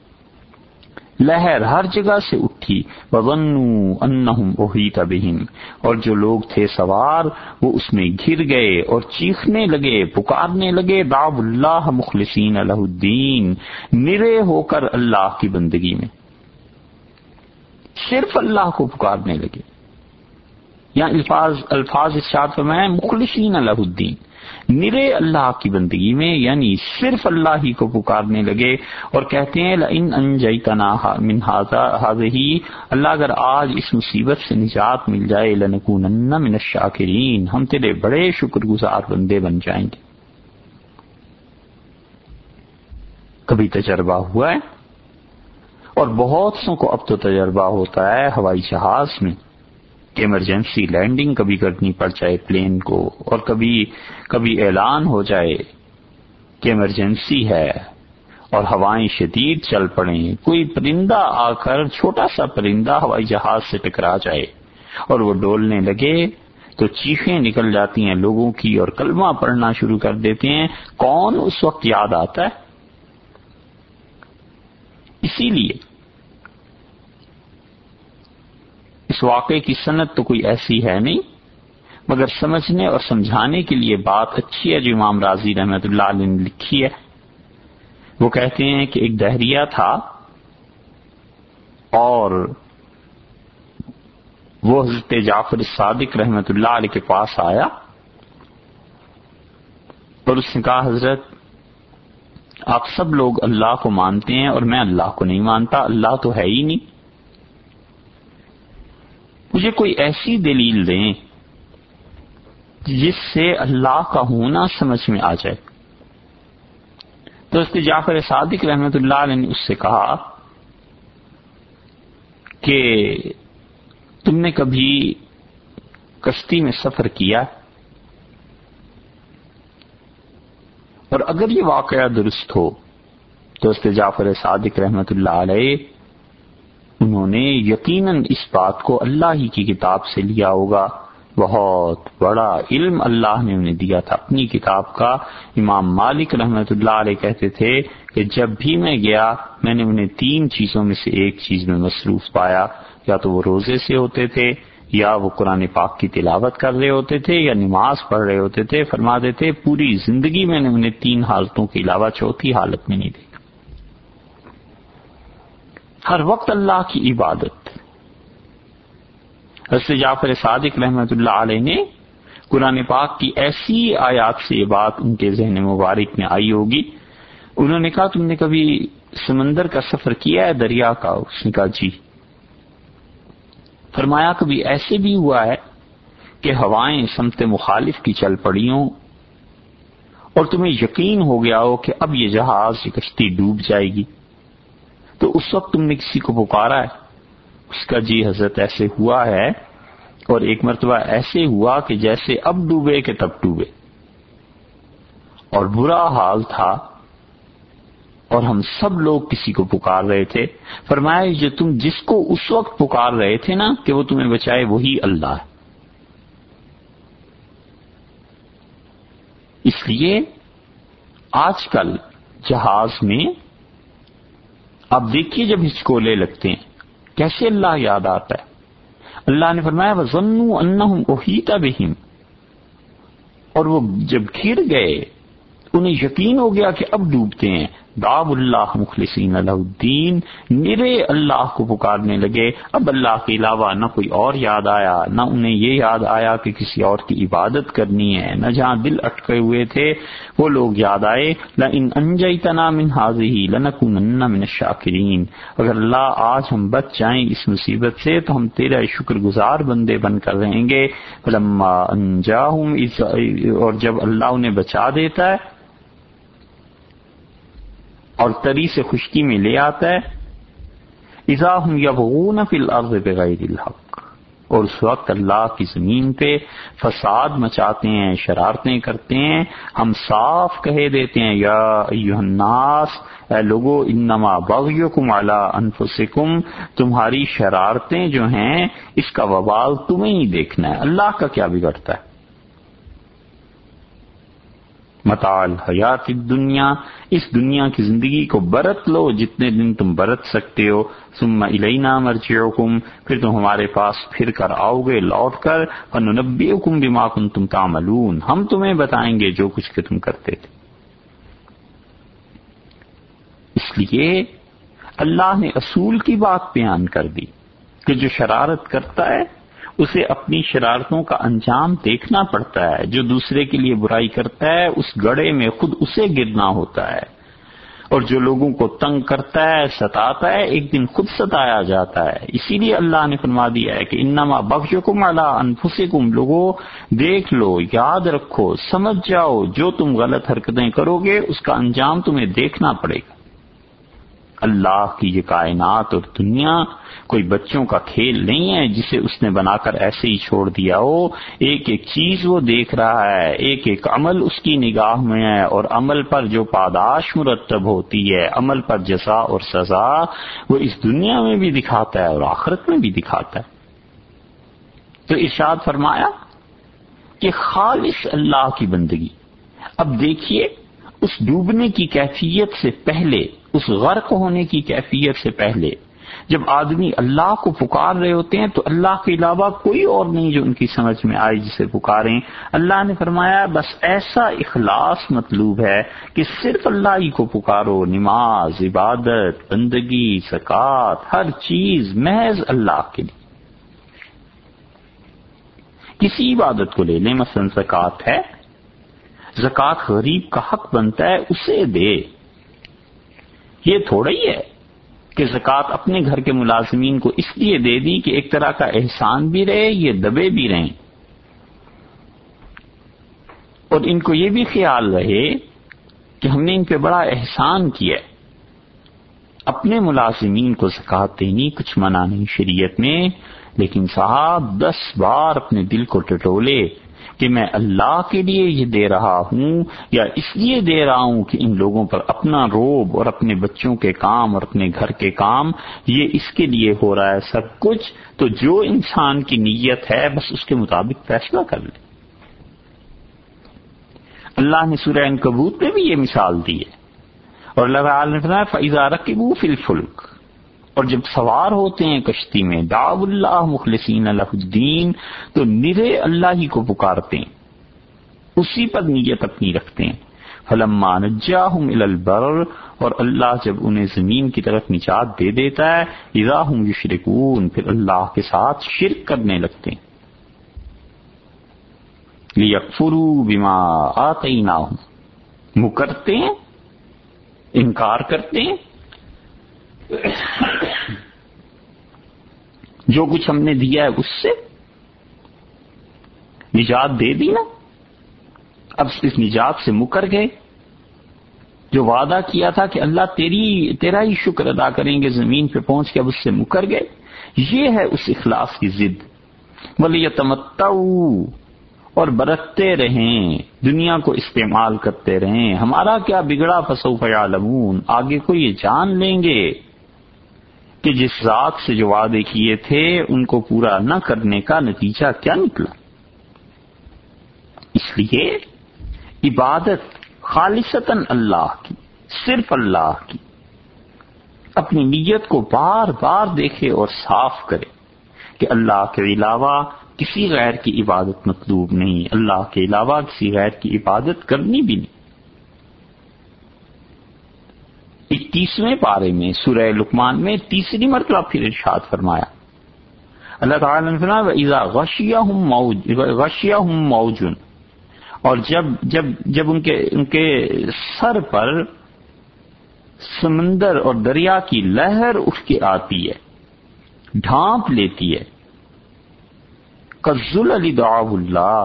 لہر ہر جگہ سے اٹھی۔ انہم اوہیت بہم اور جو لوگ تھے سوار، وہ اس میں گر گئے اور چیخنے لگے، پکارنے لگے باب اللہ مخلصین اللہ الدین، نرے ہو کر اللہ کی بندگی میں۔ صرف اللہ کو پکارنے لگے۔ یا الفاظ الفاظ ارشاد میں مخلصین اللہ الدین۔ نرے اللہ کی بندگی میں یعنی صرف اللہ ہی کو پکارنے لگے اور کہتے ہیں ان انجیتنا من ہی اللہ اگر آج اس مصیبت سے نجات مل جائے، لنکونن من الشاکرین۔ ہم تیرے بڑے شکر گزار بندے بن جائیں گے۔ کبھی تجربہ ہوا ہے؟ اور بہت سو کو اب تو تجربہ ہوتا ہے ہوائی جہاز میں۔ ایمرجنسی لینڈنگ کبھی کرنی پڑ جائے پلین کو اور کبھی کبھی اعلان ہو جائے کہ ایمرجنسی ہے اور ہوائیں شدید چل پڑیں۔ کوئی پرندہ آ کر چھوٹا سا پرندہ ہوائی جہاز سے ٹکرا جائے اور وہ ڈولنے لگے تو چیخیں نکل جاتی ہیں لوگوں کی اور کلمہ پڑھنا شروع کر دیتے ہیں۔ کون اس وقت یاد آتا ہے؟ اسی لیے اس واقعے کی صنعت تو کوئی ایسی ہے نہیں، مگر سمجھنے اور سمجھانے کے لیے بات اچھی ہے جو امام راضی رحمت اللہ علیہ نے لکھی ہے۔ وہ کہتے ہیں کہ ایک دہریا تھا اور وہ حضرت جعفر صادق رحمت اللہ علیہ کے پاس آیا اور اس نے کہا، حضرت، آپ سب لوگ اللہ کو مانتے ہیں اور میں اللہ کو نہیں مانتا، اللہ تو ہے ہی نہیں۔ مجھے کوئی ایسی دلیل دیں جس سے اللہ کا ہونا سمجھ میں آ جائے۔ تو اس کے جعفر صادق رحمت اللہ علیہ نے اس سے کہا کہ تم نے کبھی کشتی میں سفر کیا؟ اور اگر یہ واقعہ درست ہو تو اس جعفر صادق رحمت اللہ علیہ انہوں نے یقیناً اس بات کو اللہ ہی کی کتاب سے لیا ہوگا۔ بہت بڑا علم اللہ نے انہیں دیا تھا۔ اپنی کتاب کا امام مالک رحمت اللہ علیہ کہتے تھے کہ جب بھی میں گیا، میں نے انہیں تین چیزوں میں سے ایک چیز میں مصروف پایا۔ یا تو وہ روزے سے ہوتے تھے، یا وہ قرآن پاک کی تلاوت کر رہے ہوتے تھے، یا نماز پڑھ رہے ہوتے تھے۔ فرما دیتے، پوری زندگی میں نے انہیں تین حالتوں کے علاوہ چوتھی حالت میں نہیں دیکھا ہر وقت اللہ کی عبادت۔ حضرت جعفر صادق رحمت اللہ علیہ نے قرآن پاک کی ایسی آیات سے یہ بات ان کے ذہن مبارک میں آئی ہوگی۔ انہوں نے کہا، تم نے کبھی سمندر کا سفر کیا ہے، دریا کا؟ اس نے کہا جی۔ فرمایا، کبھی ایسے بھی ہوا ہے کہ ہوائیں سمت مخالف کی چل پڑی ہوں اور تمہیں یقین ہو گیا ہو کہ اب یہ جہاز یہ کشتی ڈوب جائے گی۔ تو اس وقت تم نے کسی کو پکارا ہے؟ اس کا جی حضرت ایسے ہوا ہے اور ایک مرتبہ ایسے ہوا کہ جیسے اب ڈوبے کہ تب ڈوبے۔ اور برا حال تھا اور ہم سب لوگ کسی کو پکار رہے تھے۔ فرمایا، جو تم جس کو اس وقت پکار رہے تھے نا، کہ وہ تمہیں بچائے، وہی اللہ ہے۔ اس لیے آج کل جہاز میں آپ دیکھیے جب ہچکولے لگتے ہیں، کیسے اللہ یاد آتا ہے؟ اللہ نے فرمایا وہ ضنو ان بہم اور وہ جب گر گئے، انہیں یقین ہو گیا کہ اب ڈوبتے ہیں۔ داب اللہ مخلصین اللہ الدین، نرے اللہ کو پکارنے لگے۔ اب اللہ کے علاوہ نہ کوئی اور یاد آیا، نہ انہیں یہ یاد آیا کہ کسی اور کی عبادت کرنی ہے۔ نہ جہاں دل اٹکے ہوئے تھے، وہ لوگ یاد آئے۔ ان انجئی تنا من حاضی لنکن من شاکرین اگر اللہ آج ہم بچ جائیں اس مصیبت سے، تو ہم تیرا شکر گزار بندے بن کر رہیں گے۔ لما انجاہم اور جب اللہ انہیں بچا دیتا ہے اور تری سے خشکی میں لے آتا ہے۔ اذا ہوں فی الارض بغیر الحق۔ اور اس وقت اللہ کی زمین پہ فساد مچاتے ہیں، شرارتیں کرتے ہیں۔ ہم صاف کہہ دیتے ہیں، یا الناس، اے لوگو، انما بغیکم علی انفسکم۔ تمہاری شرارتیں جو ہیں، اس کا وبال تمہیں ہی دیکھنا ہے۔ اللہ کا کیا بگڑتا ہے؟ متال حیات دنیا اس دنیا کی زندگی کو برت لو جتنے دن تم برت سکتے ہو۔ سما الینا مرجعکم، پھر تم ہمارے پاس پھر کر آؤ گے لوٹ کر، فننبئکم بما کنتم تعملون۔ ہم تمہیں بتائیں گے جو کچھ کہ تم کرتے تھے۔ اس لیے اللہ نے اصول کی بات بیان کر دی کہ جو شرارت کرتا ہے اسے اپنی شرارتوں کا انجام دیکھنا پڑتا ہے۔ جو دوسرے کے لیے برائی کرتا ہے، اس گڑے میں خود اسے گرنا ہوتا ہے۔ اور جو لوگوں کو تنگ کرتا ہے، ستاتا ہے، ایک دن خود ستایا جاتا ہے۔ اسی لیے اللہ نے فرما دیا ہے کہ انما بخش کم اللہ انفسکم۔ لوگوں دیکھ لو، یاد رکھو، سمجھ جاؤ، جو تم غلط حرکتیں کرو گے، اس کا انجام تمہیں دیکھنا پڑے گا۔ اللہ کی یہ کائنات اور دنیا کوئی بچوں کا کھیل نہیں ہے جسے اس نے بنا کر ایسے ہی چھوڑ دیا ہو۔ ایک ایک چیز وہ دیکھ رہا ہے، ایک ایک عمل اس کی نگاہ میں ہے اور عمل پر جو پاداش مرتب ہوتی ہے، عمل پر جزا اور سزا وہ اس دنیا میں بھی دکھاتا ہے اور آخرت میں بھی دکھاتا ہے۔ تو ارشاد فرمایا کہ خالص اللہ کی بندگی۔ اب دیکھیے، اس ڈوبنے کی کیفیت سے پہلے اس غرق ہونے کی کیفیت سے پہلے جب آدمی اللہ کو پکار رہے ہوتے ہیں تو اللہ کے علاوہ کوئی اور نہیں جو ان کی سمجھ میں آئے جسے پکاریں۔ اللہ نے فرمایا، بس ایسا اخلاص مطلوب ہے کہ صرف اللہ ہی کو پکارو۔ نماز، عبادت، بندگی، زکوٰۃ، ہر چیز محض اللہ کے لیے۔ کسی عبادت کو لے لیں، مثلا زکوٰۃ ہے۔ زکوٰۃ غریب کا حق بنتا ہے، اسے دے۔ یہ تھوڑا ہی ہے کہ زکوٰۃ اپنے گھر کے ملازمین کو اس لیے دے دی کہ ایک طرح کا احسان بھی رہے، یہ دبے بھی رہیں۔ اور ان کو یہ بھی خیال رہے کہ ہم نے ان پہ بڑا احسان کیا اپنے ملازمین کو زکات دینی کچھ منع نہیں شریعت میں، لیکن صاحب دس بار اپنے دل کو ٹٹولے کہ میں اللہ کے لیے یہ دے رہا ہوں یا اس لیے دے رہا ہوں کہ ان لوگوں پر اپنا روب اور اپنے بچوں کے کام اور اپنے گھر کے کام، یہ اس کے لیے ہو رہا ہے سب کچھ۔ تو جو انسان کی نیت ہے، بس اس کے مطابق فیصلہ کر لے۔ اللہ نے سورہ کبوت میں بھی یہ مثال دی ہے۔ اور اللہ تعالی نے فیضا رقبو فل فلک اور جب سوار ہوتے ہیں کشتی میں داو اللہ مخلصین اللہ الدین، تو نرے اللہ ہی کو پکارتے ہیں۔ اسی پر نیت اپنی رکھتے ہیں۔ فلما نجاہم البر، اور اللہ جب انہیں زمین کی طرف نجات دے دیتا ہے، اذا ہم یشرکون، پھر اللہ کے ساتھ شرک کرنے لگتے ہیں۔ لیکفروا بما آتیناہم۔ مکرتے ہیں، انکار کرتے ہیں جو کچھ ہم نے دیا ہے اس سے نجات دے دی نا۔ اب اس نجات سے مکر گئے۔ جو وعدہ کیا تھا کہ اللہ تیری، تیرا ہی شکر ادا کریں گے زمین پہ پہنچ کے، اب اس سے مکر گئے۔ یہ ہے اس اخلاص کی ضد۔ بولے یہ تمتا اور برتتے رہیں، دنیا کو استعمال کرتے رہیں۔ ہمارا کیا بگڑا فسو فیالمون آگے کو یہ جان لیں گے۔ کہ جس ذات سے جو وعدے کیے تھے، ان کو پورا نہ کرنے کا نتیجہ کیا نکلا؟ اس لیے عبادت خالصتاً اللہ کی، صرف اللہ کی۔ اپنی نیت کو بار بار دیکھے اور صاف کرے کہ اللہ کے علاوہ کسی غیر کی عبادت مطلوب نہیں اللہ کے علاوہ کسی غیر کی عبادت کرنی بھی نہیں۔ اکیسویں پارے میں، سورہ لکمان میں تیسری مرتبہ پھر ارشاد فرمایا۔ اللہ تعالیٰ نے غشیہ ہوں غشیہ ہوں موجن اور جب جب جب ان کے ان کے سر پر سمندر اور دریا کی لہر اٹھ کے آتی ہے، ڈھانپ لیتی ہے قزل علی دعا اللہ،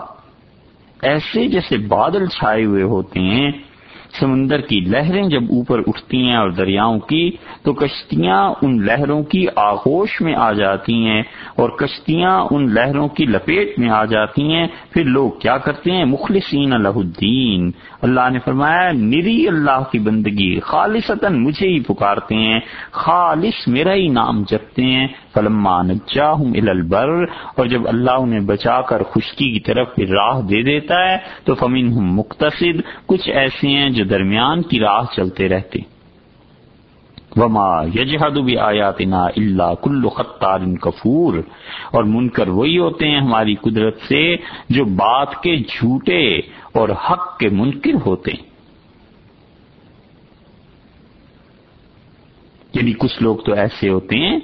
ایسے جیسے بادل چھائے ہوئے ہوتے ہیں سمندر کی لہریں جب اوپر اٹھتی ہیں اور دریاؤں کی، تو کشتیاں ان لہروں کی آغوش میں آ جاتی ہیں اور کشتیاں ان لہروں کی لپیٹ میں آ جاتی ہیں۔ پھر لوگ کیا کرتے ہیں؟ مخلصین اللہ الدین۔ اللہ نے فرمایا، نری اللہ کی بندگی، خالصتاً مجھے ہی پکارتے ہیں۔ خالص میرا ہی نام جپتے ہیں۔ فلما نجاہم البر۔ اور جب اللہ انہیں بچا کر خشکی کی طرف پھر راہ دے دیتا ہے، تو فمین مختصد کچھ ایسے ہیں جو درمیان کی راہ چلتے رہتے۔ وما یجہد بھی آیات نا اللہ کل خطار کفور اور منکر وہی ہوتے ہیں ہماری قدرت سے جو بات کے جھوٹے اور حق کے منکر ہوتے ہیں۔ یعنی کچھ لوگ تو ایسے ہوتے ہیں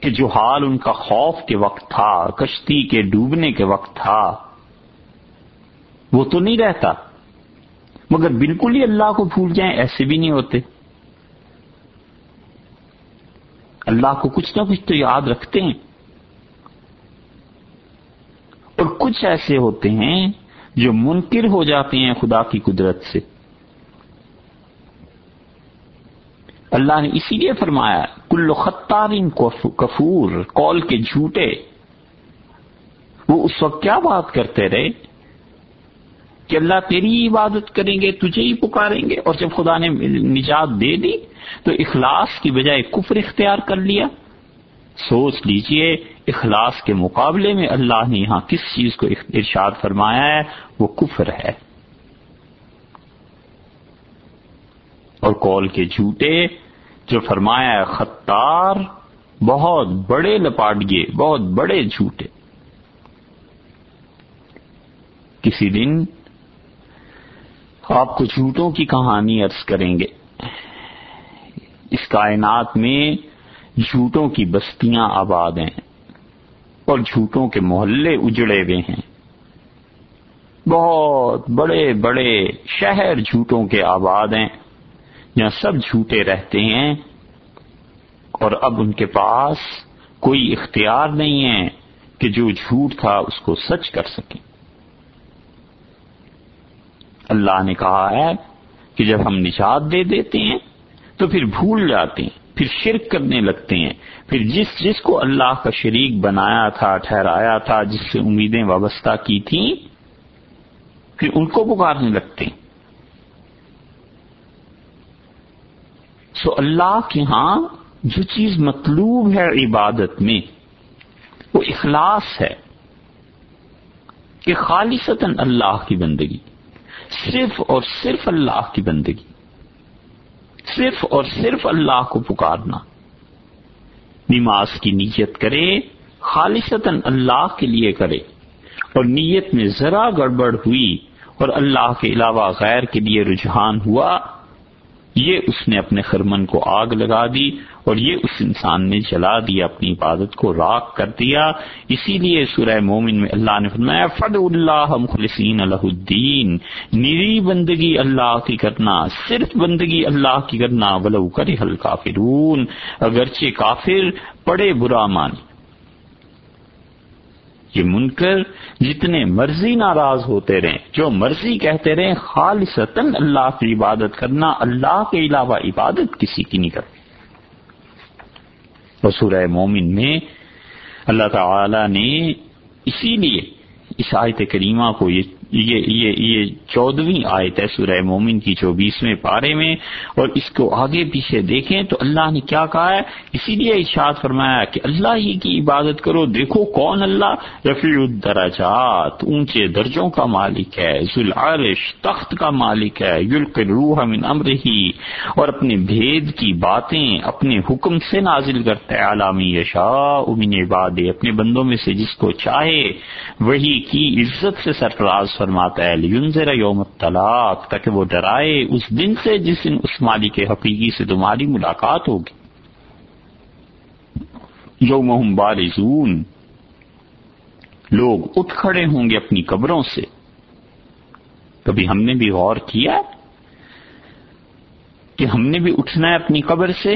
کہ جو حال ان کا خوف کے وقت تھا، کشتی کے ڈوبنے کے وقت تھا، وہ تو نہیں رہتا۔ مگر بالکل ہی اللہ کو بھول جائیں، ایسے بھی نہیں ہوتے۔ اللہ کو کچھ نہ کچھ تو یاد رکھتے ہیں۔ اور کچھ ایسے ہوتے ہیں جو منکر ہو جاتے ہیں خدا کی قدرت سے۔ اللہ نے اسی لیے فرمایا کلو خطارین کفور، کال کے جھوٹے۔ وہ اس وقت کیا بات کرتے رہے؟ کہ اللہ تیری عبادت کریں گے، تجھے ہی پکاریں گے۔ اور جب خدا نے نجات دے دی، تو اخلاص کی بجائے کفر اختیار کر لیا۔ سوچ لیجیے، اخلاص کے مقابلے میں اللہ نے یہاں کس چیز کو ارشاد فرمایا ہے؟ وہ کفر ہے۔ اور کول کے جھوٹے، جو فرمایا ہے، خطار، بہت بڑے لپاٹیے بہت بڑے جھوٹے۔ کسی دن آپ کو جھوٹوں کی کہانی ارض کریں گے۔ اس کائنات میں جھوٹوں کی بستیاں آباد ہیں اور جھوٹوں کے محلے اجڑے ہوئے ہیں۔ بہت بڑے بڑے شہر جھوٹوں کے آباد ہیں، جہاں سب جھوٹے رہتے ہیں اور اب ان کے پاس کوئی اختیار نہیں ہے کہ جو جھوٹ تھا اس کو سچ کر سکیں۔ اللہ نے کہا ہے کہ جب ہم نشاد دے دیتے ہیں تو پھر بھول جاتے ہیں، پھر شرک کرنے لگتے ہیں۔ پھر جس جس کو اللہ کا شریک بنایا تھا، ٹھہرایا تھا، جس سے امیدیں وابستہ کی تھیں، پھر ان کو پکارنے لگتے ہیں۔ سو اللہ کے ہاں جو چیز مطلوب ہے عبادت میں، وہ اخلاص ہے کہ خالصتاً اللہ کی بندگی۔ صرف اور صرف اللہ کی بندگی، صرف اور صرف اللہ کو پکارنا۔ نماز کی نیت کرے، خالصتاً اللہ کے لیے کرے۔ اور نیت میں ذرا گڑبڑ ہوئی اور اللہ کے علاوہ غیر کے لیے رجحان ہوا، یہ اس نے اپنے خرمن کو آگ لگا دی اور یہ اس انسان نے جلا دیا، اپنی عبادت کو راک کر دیا۔ اسی لیے سورہ مومن میں اللہ نے فرمایا فد اللہ مخلصین اللہ الدین نیری بندگی اللہ کی کرنا، صرف بندگی اللہ کی کرنا، ولو کر حل کافرون اگرچہ کافر پڑے برا مان۔ یہ منکر جتنے مرضی ناراض ہوتے رہیں، جو مرضی کہتے رہیں، خالصتاً اللہ کی عبادت کرنا، اللہ کے علاوہ عبادت کسی کی نہیں کرتی سورہ مومن میں اللہ تعالی نے اسی لیے اس آیت کریمہ کو یہ یہ یہ یہ چودہویں آیت ہے سورہ مومن کی چوبیسویں پارے میں، اور اس کو آگے پیچھے دیکھیں تو اللہ نے کیا کہا ہے؟ اسی لیے اشاد فرمایا کہ اللہ ہی کی عبادت کرو، دیکھو کون اللہ؟ رفیع الدرجات، اونچے درجوں کا مالک ہے ذوالعرش تخت کا مالک ہے یلق روح من امر ہی اور اپنے بھید کی باتیں، اپنے حکم سے نازل کرتا ہے علامی یشا امین عباد اپنے بندوں میں سے جس کو چاہے، وہی کی عزت سے سرفراز فرماتا ہے لینزر یوم الطلاق، تاکہ وہ ڈرائے اس دن سے جس دن اس مالی کے حقیقی سے تمہاری ملاقات ہوگی۔ یوم بارزون، لوگ اٹھ کھڑے ہوں گے اپنی قبروں سے۔ کبھی ہم نے بھی غور کیا کہ ہم نے بھی اٹھنا ہے اپنی قبر سے؟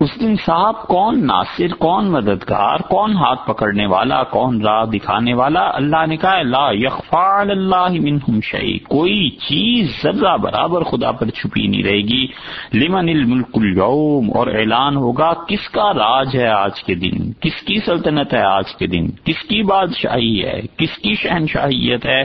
اس دن صاحب کون ناصر، کون مددگار، کون ہاتھ پکڑنے والا، کون راہ دکھانے والا؟ اللہ نے کہا لا یخفال اللہ منہم شعی کوئی چیز ذرہ برابر خدا پر چھپی نہیں رہے گی۔ لمن الملک اليوم، اور اعلان ہوگا کس کا راج ہے آج کے دن، کس کی سلطنت ہے آج کے دن، کس کی بادشاہی ہے، کس کی شہنشاہیت ہے؟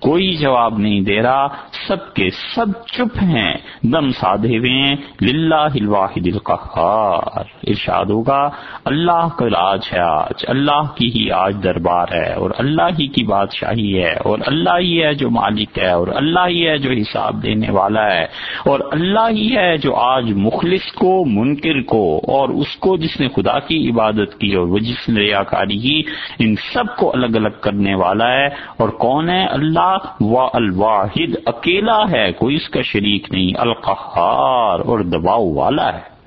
کوئی جواب نہیں دے رہا۔ سب کے سب چپ ہیں، دم سادھے ہوئے ہیں۔ للہ الواحد القہار۔ ارشاد ہوگا، اللہ کا راج ہے آج، اللہ کی ہی آج دربار ہے، اور اللہ ہی کی بادشاہی ہے، اور اللہ ہی ہے جو مالک ہے، اور اللہ ہی ہے جو حساب دینے والا ہے، اور اللہ ہی ہے جو آج مخلص کو، منکر کو، اور اس کو جس نے خدا کی عبادت کی، اور وہ جس نے ریاکاری کی، ان سب کو الگ الگ کرنے والا ہے، اور کون ہے اللہ؟ و الواحد، اکیلا ہے، کوئی اس کا شریک نہیں، القہار، اور دباؤ والا ہے۔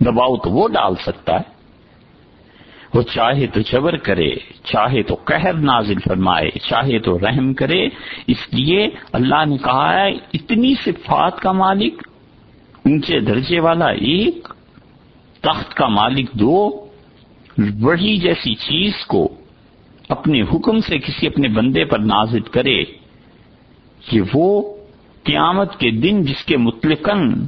دباؤ تو وہ ڈال سکتا ہے۔ وہ چاہے تو جبر کرے، چاہے تو قہر نازل فرمائے، چاہے تو رحم کرے۔ اس لیے اللہ نے کہا ہے، اتنی صفات کا مالک، اونچے درجے والا ایک تخت کا مالک دو، وہی جیسی چیز کو اپنے حکم سے کسی اپنے بندے پر نازد کرے کہ وہ قیامت کے دن جس کے متلقن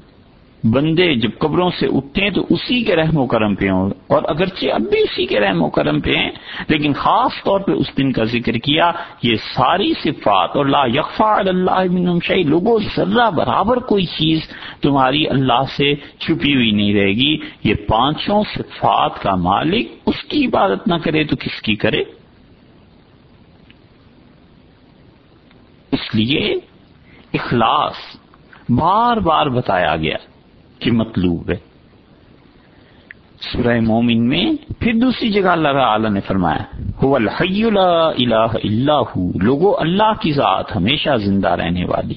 بندے جب قبروں سے اٹھتے ہیں تو اسی کے رحم و کرم پہ ہوں۔ اور اگرچہ اب بھی اسی کے رحم و کرم پہ ہیں، لیکن خاص طور پہ اس دن کا ذکر کیا، یہ ساری صفات اور لا یکفا اللہ شاہی لوگوں ذرہ برابر کوئی چیز تمہاری اللہ سے چھپی ہوئی نہیں رہے گی۔ یہ پانچوں صفات کا مالک اس کی عبادت نہ کرے تو کس کی کرے؟ اس لیے اخلاص بار بار بتایا گیا۔ کہ مطلوب ہے۔ سورہ مومن میں پھر دوسری جگہ اللہ تعالی نے فرمایا، هو الحی لا الہ الا ہو، لوگو اللہ کی ذات ہمیشہ زندہ رہنے والی۔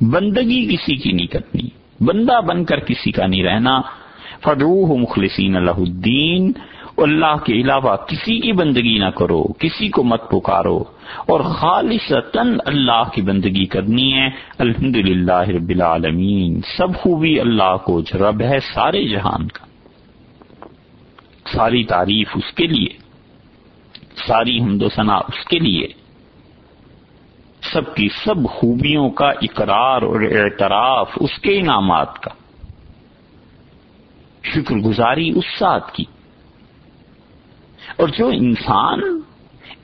بندگی کسی کی نہیں کرنی، بندہ بن کر کسی کا نہیں رہنا۔ فدوہ مخلصین اللہ الدین اللہ کے علاوہ کسی کی بندگی نہ کرو، کسی کو مت پکارو۔ اور خالص اللہ کی بندگی کرنی ہے۔ الحمد للہ رب العالمین۔ سب خوبی اللہ کو رب ہے سارے جہان کا۔ ساری تعریف اس کے لیے۔ ساری حمد و ثنا اس کے لیے۔ سب کی سب خوبیوں کا اقرار اور اعتراف اس کے انعامات کا۔ شکر گزاری اس ساتھ کی۔ اور جو انسان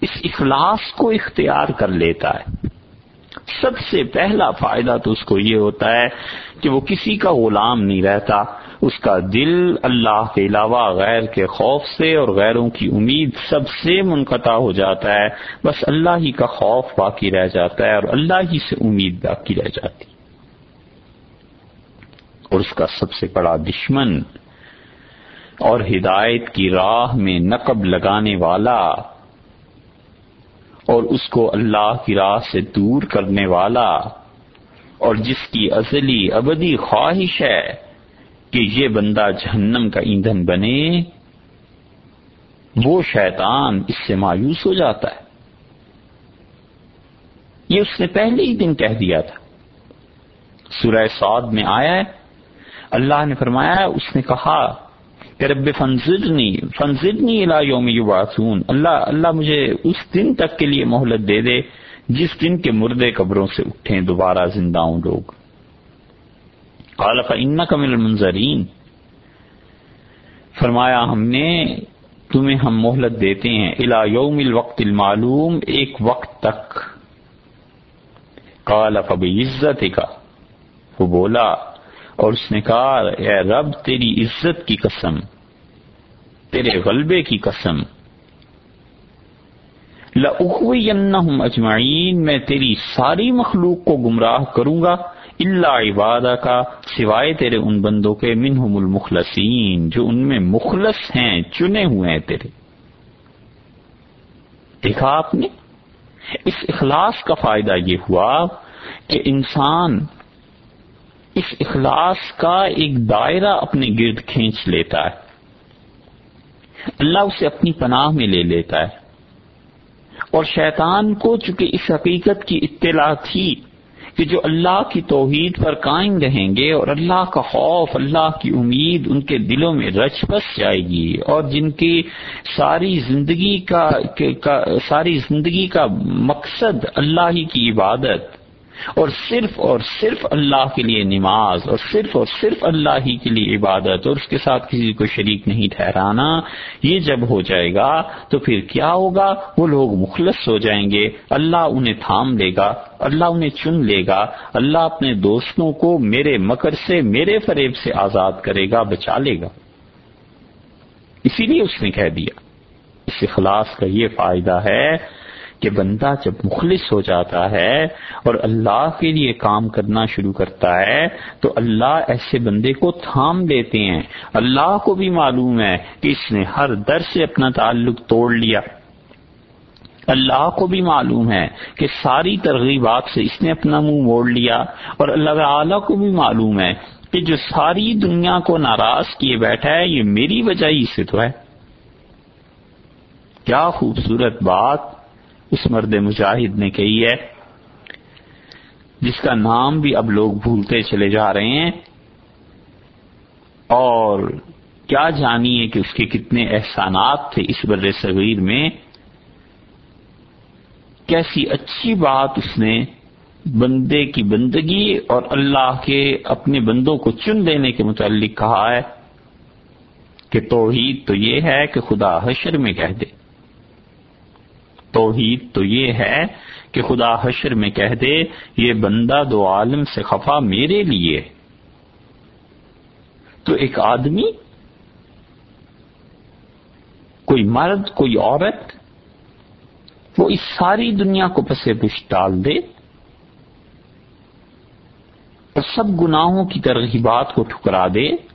اس اخلاص کو اختیار کر لیتا ہے، سب سے پہلا فائدہ تو اس کو یہ ہوتا ہے کہ وہ کسی کا غلام نہیں رہتا، اس کا دل اللہ کے علاوہ غیر کے خوف سے اور غیروں کی امید سب سے منقطع ہو جاتا ہے۔ بس اللہ ہی کا خوف باقی رہ جاتا ہے اور اللہ ہی سے امید باقی رہ جاتی۔ اور اس کا سب سے بڑا دشمن اور ہدایت کی راہ میں نقب لگانے والا اور اس کو اللہ کی راہ سے دور کرنے والا اور جس کی ازلی ابدی خواہش ہے کہ یہ بندہ جہنم کا ایندھن بنے، وہ شیطان اس سے مایوس ہو جاتا ہے۔ یہ اس نے پہلے ہی دن کہہ دیا تھا۔ سورہ سعود میں آیا ہے۔ اللہ نے فرمایا، اس نے کہا کہ رب فنزدنی فنزدنی الى یوم یبعثون، اللہ اللہ مجھے اس دن تک کے لیے مہلت دے دے جس دن کے مردے قبروں سے اٹھیں دوبارہ زندہ ہوں لوگ۔ قال فانک من المنظرین فرمایا، ہم نے تمہیں ہم مہلت دیتے ہیں الى یوم الوقت المعلوم، ایک وقت تک۔ قال فبعزتک۔ کا وہ بولا، اور اس نے کہا، اے رب، تیری عزت کی قسم۔ تیرے غلبے کی قسم۔ لم اجمعین میں تیری ساری مخلوق کو گمراہ کروں گا اللہ عبادہ کا سوائے تیرے ان بندوں کے منہم المخلصین جو ان میں مخلص ہیں، چنے ہوئے ہیں تیرے۔ دیکھا آپ نے؟ اس اخلاص کا فائدہ یہ ہوا کہ انسان اس اخلاص کا ایک دائرہ اپنے گرد کھینچ لیتا ہے۔ اللہ اسے اپنی پناہ میں لے لیتا ہے۔ اور شیطان کو چونکہ اس حقیقت کی اطلاع تھی کہ جو اللہ کی توحید پر قائم رہیں گے اور اللہ کا خوف، اللہ کی امید ان کے دلوں میں رچ بس جائے گی اور جن کی ساری زندگی کا، ساری زندگی کا مقصد اللہ ہی کی عبادت اور صرف اور صرف اللہ کے لیے نماز اور صرف اور صرف اللہ ہی کے لیے عبادت اور اس کے ساتھ کسی کو شریک نہیں ٹھہرانا، یہ جب ہو جائے گا تو پھر کیا ہوگا؟ وہ لوگ مخلص ہو جائیں گے، اللہ انہیں تھام لے گا، اللہ انہیں چن لے گا، اللہ اپنے دوستوں کو میرے مکر سے، میرے فریب سے آزاد کرے گا، بچا لے گا۔ اسی لیے اس نے کہہ دیا۔ اس اخلاص کا یہ فائدہ ہے کہ بندہ جب مخلص ہو جاتا ہے اور اللہ کے لیے کام کرنا شروع کرتا ہے تو اللہ ایسے بندے کو تھام دیتے ہیں۔ اللہ کو بھی معلوم ہے کہ اس نے ہر در سے اپنا تعلق توڑ لیا۔ اللہ کو بھی معلوم ہے کہ ساری ترغیبات سے اس نے اپنا منہ موڑ لیا۔ اور اللہ تعالی کو بھی معلوم ہے کہ جو ساری دنیا کو ناراض کیے بیٹھا ہے، یہ میری وجہ ہی سے تو ہے۔ کیا خوبصورت بات۔ اس مرد مجاہد نے کہی ہے، جس کا نام بھی اب لوگ بھولتے چلے جا رہے ہیں، اور کیا جانیے کہ اس کے کتنے احسانات تھے اس بر صغیر میں؟ کیسی اچھی بات اس نے بندے کی بندگی اور اللہ کے اپنے بندوں کو چن دینے کے متعلق کہا ہے، کہ توحید تو یہ ہے کہ خدا حشر میں کہہ دے۔ توحید تو یہ ہے کہ خدا حشر میں کہہ دے، یہ بندہ دو عالم سے خفا میرے لیے۔ تو ایک آدمی، کوئی مرد، کوئی عورت، وہ اس ساری دنیا کو پسے پش ڈال دے اور سب گناہوں کی ترغیبات کو ٹھکرا دے۔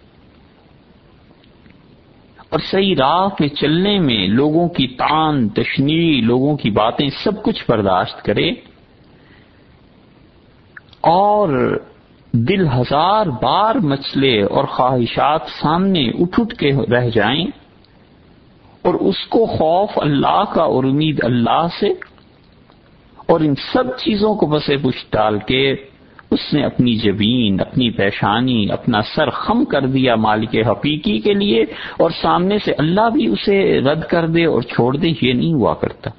اور صحیح راہ پہ چلنے میں لوگوں کی تان، تشنی، لوگوں کی باتیں سب کچھ برداشت کرے اور دل ہزار بار مچلے اور خواہشات سامنے اٹھ اٹھ کے رہ جائیں اور اس کو خوف اللہ کا اور امید اللہ سے اور ان سب چیزوں کو بسے پوچھ ڈال کے اس نے اپنی جبین، اپنی پیشانی، اپنا سر خم کر دیا مالک حقیقی کے لیے اور سامنے سے اللہ بھی اسے رد کر دے اور چھوڑ دے، یہ نہیں ہوا کرتا۔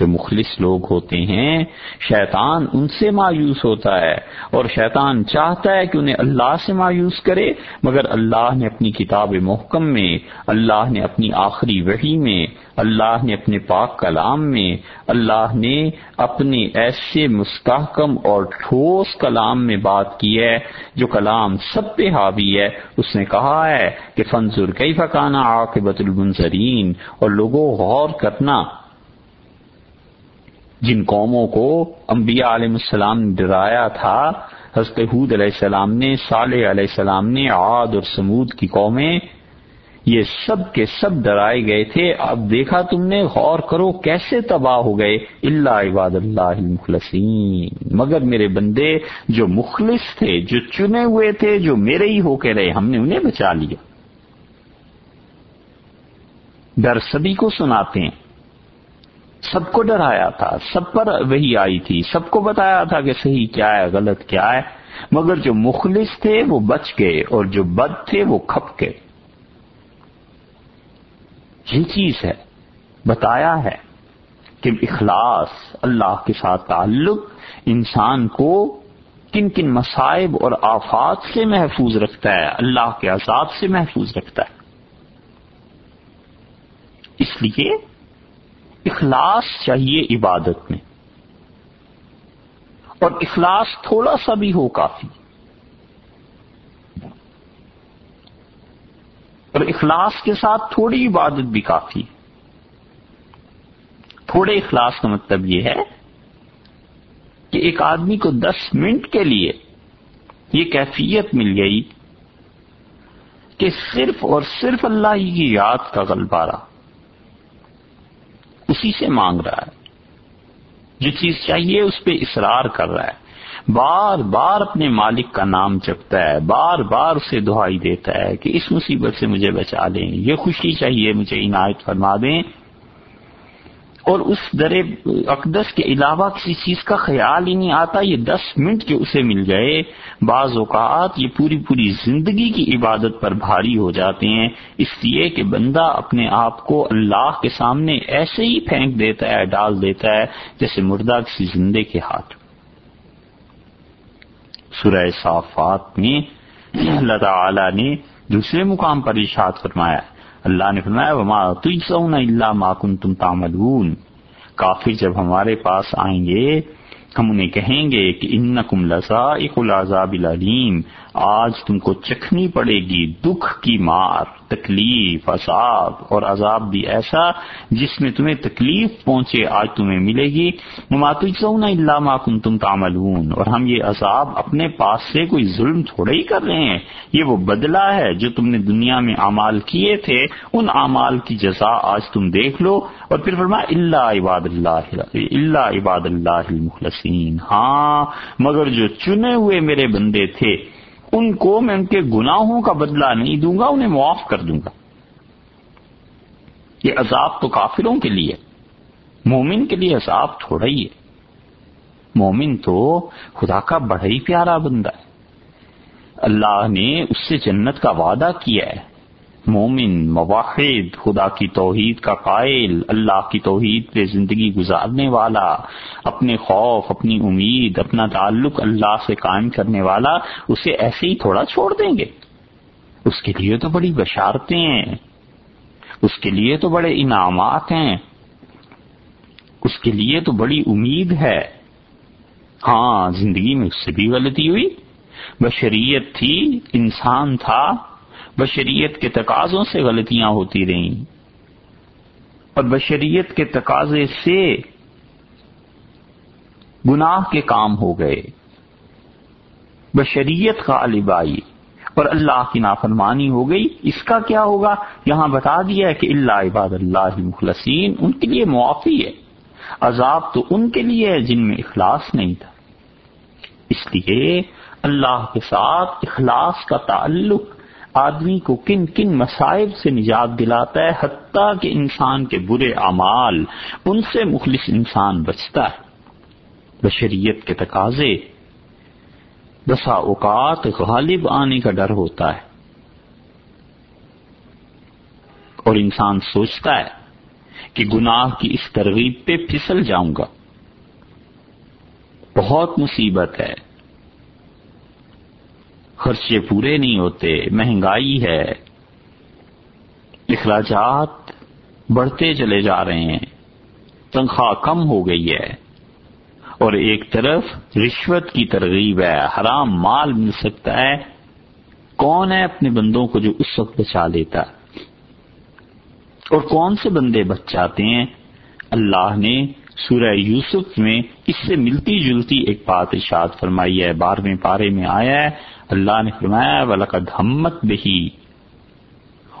جو مخلص لوگ ہوتے ہیں، شیطان ان سے مایوس ہوتا ہے اور شیطان چاہتا ہے کہ انہیں اللہ سے مایوس کرے، مگر اللہ نے اپنی کتاب محکم میں، اللہ نے اپنی آخری وحی میں اللہ نے اپنے پاک کلام میں، اللہ نے اپنے ایسے مستحکم اور ٹھوس کلام میں بات کی ہے، جو کلام سب پہ حاوی ہے۔ اس نے کہا ہے کہ فنزر کئی فکانہ عاقبت المنظرین۔ اور لوگوں، غور کرنا۔ جن قوموں کو انبیاء علیہ السلام نے ڈرایا تھا، حضرت حود علیہ السلام نے، صالح علیہ السلام نے، عاد اور سمود کی قومیں یہ سب کے سب ڈرائے گئے تھے۔ اب دیکھا تم نے، غور کرو کیسے تباہ ہو گئے۔ اللہ عباد اللہ المخلصین۔ مگر میرے بندے، جو مخلص تھے، جو چنے ہوئے تھے، جو میرے ہی ہو کے رہے، ہم نے انہیں بچا لیا۔ ڈر سبھی کو سناتے ہیں۔ سب کو ڈرایا تھا، سب پر وہی آئی تھی۔ سب کو بتایا تھا کہ صحیح کیا ہے، غلط کیا ہے۔ مگر جو مخلص تھے، وہ بچ گئے، اور جو بد تھے، وہ کھپ گئے۔ یہ چیز ہے، بتایا ہے کہ اخلاص، اللہ کے ساتھ تعلق، انسان کو کن کن مصائب اور آفات سے محفوظ رکھتا ہے، اللہ کے عذاب سے محفوظ رکھتا ہے۔ اس لیے اخلاص چاہیے عبادت میں۔ اور اخلاص تھوڑا سا بھی ہو کافی۔ اور اخلاص کے ساتھ تھوڑی عبادت بھی کافی تھوڑے اخلاص کا مطلب یہ ہے کہ ایک آدمی کو دس منٹ کے لیے یہ کیفیت مل گئی کہ صرف اور صرف اللہ ہی کی یاد کا غلبہ رہا۔ اسی سے مانگ رہا ہے۔ جو چیز چاہیے اس پہ اصرار کر رہا ہے۔ بار بار اپنے مالک کا نام جپتا ہے، بار بار اسے دہائی دیتا ہے کہ اس مصیبت سے مجھے بچا لیں، یہ خوشی چاہیے، مجھے عنایت فرما دیں۔ اور اس در اقدس کے علاوہ کسی چیز کا خیال ہی نہیں آتا، یہ دس منٹ جو اسے مل جائے، بعض اوقات یہ پوری پوری زندگی کی عبادت پر بھاری ہو جاتے ہیں۔ اس لیے کہ بندہ اپنے آپ کو اللہ کے سامنے ایسے ہی پھینک دیتا ہے، ڈال دیتا ہے، جیسے مردہ کسی زندے کے ہاتھ سورہ صافات میں اللہ تعالی نے دوسرے مقام پر اشاد فرمایا اللہ نے فرمایا، وما تجزون الا ما کنتم تعملون۔ کافر جب ہمارے پاس آئیں گے، ہم انہیں کہیں گے کہ انکم لذائق العذاب العلیم آج تم کو چکھنی پڑے گی دکھ کی مار، تکلیف، عذاب، اور عذاب بھی ایسا جس میں تمہیں تکلیف پہنچے، آج تمہیں ملے گی۔ اللہ ما تم تعملون۔ اور ہم یہ عذاب اپنے پاس سے کوئی ظلم تھوڑے ہی کر رہے ہیں۔ یہ وہ بدلہ ہے جو تم نے دنیا میں اعمال کیے تھے۔ ان اعمال کی جزا آج تم دیکھ لو۔ اور پھر فرما اللہ عباد اللہ اللہ عباد اللہ المخلصین ہاں مگر جو چنے ہوئے میرے بندے تھے ان کو میں ان کے گناہوں کا بدلہ نہیں دوں گا، انہیں معاف کر دوں گا۔ یہ عذاب تو کافروں کے لیے، مومن کے لیے عذاب تھوڑا ہی ہے۔ مومن تو خدا کا بڑا ہی پیارا بندہ ہے۔ اللہ نے اس سے جنت کا وعدہ کیا ہے۔ مومن مواحد خدا کی توحید کا قائل، اللہ کی توحید پہ زندگی گزارنے والا، اپنے خوف، اپنی امید، اپنا تعلق اللہ سے قائم کرنے والا، اسے ایسے ہی تھوڑا چھوڑ دیں گے۔ اس کے لیے تو بڑی بشارتیں ہیں۔ اس کے لیے تو بڑے انعامات ہیں۔ اس کے لیے تو بڑی امید ہے۔ ہاں زندگی میں اس سے بھی غلطی ہوئی۔ بشریت تھی، انسان تھا۔ بشریت کے تقاضوں سے غلطیاں ہوتی رہیں اور بشریت کے تقاضے سے گناہ کے کام ہو گئے۔ بشریت کا آئی اور اللہ کی نافرمانی ہو گئی۔ اس کا کیا ہوگا؟ یہاں بتا دیا ہے کہ اللہ عباد اللہ مخلصین ان کے لیے معافی ہے۔ عذاب تو ان کے لیے ہے جن میں اخلاص نہیں تھا۔ اس لیے اللہ کے ساتھ اخلاص کا تعلق آدمی کو کن کن مصائب سے نجات دلاتا ہے، حتیٰ کہ انسان کے برے اعمال ان سے مخلص انسان بچتا ہے۔ بشریت کے تقاضے۔ بسا اوقات غالب آنے کا ڈر ہوتا ہے۔ اور انسان سوچتا ہے کہ گناہ کی اس ترغیب پہ پھسل جاؤں گا۔ بہت مصیبت ہے۔ خرچے پورے نہیں ہوتے، مہنگائی ہے۔ اخراجات بڑھتے چلے جا رہے ہیں، تنخواہ کم ہو گئی ہے۔ اور ایک طرف رشوت کی ترغیب ہے، حرام مال مل سکتا ہے۔ کون ہے اپنے بندوں کو جو اس وقت بچا لیتا؟ اور کون سے بندے بچ جاتے ہیں؟ اللہ نے سورہ یوسف میں اس سے ملتی جلتی ایک بات اشاد فرمائی ہے، بارہویں پارے میں آیا ہے۔ اللہ نے فرمایا، ولقد ہمت بہی۔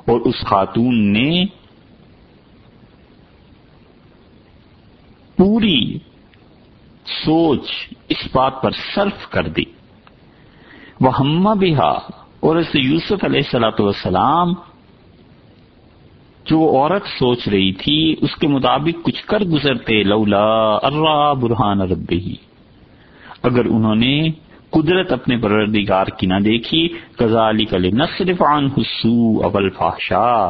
اور اس خاتون نے پوری سوچ اس بات پر صرف کر دی۔ وہ ہما بہا اور اس یوسف علیہ السلاۃ والسلام، جو عورت سوچ رہی تھی، اس کے مطابق کچھ کر گزرتے، لولا ارا برہان رب ہی اگر انہوں نے قدرت اپنے پروردگار کی نہ دیکھی کزالی کل نصرف عن حسو اول فاشا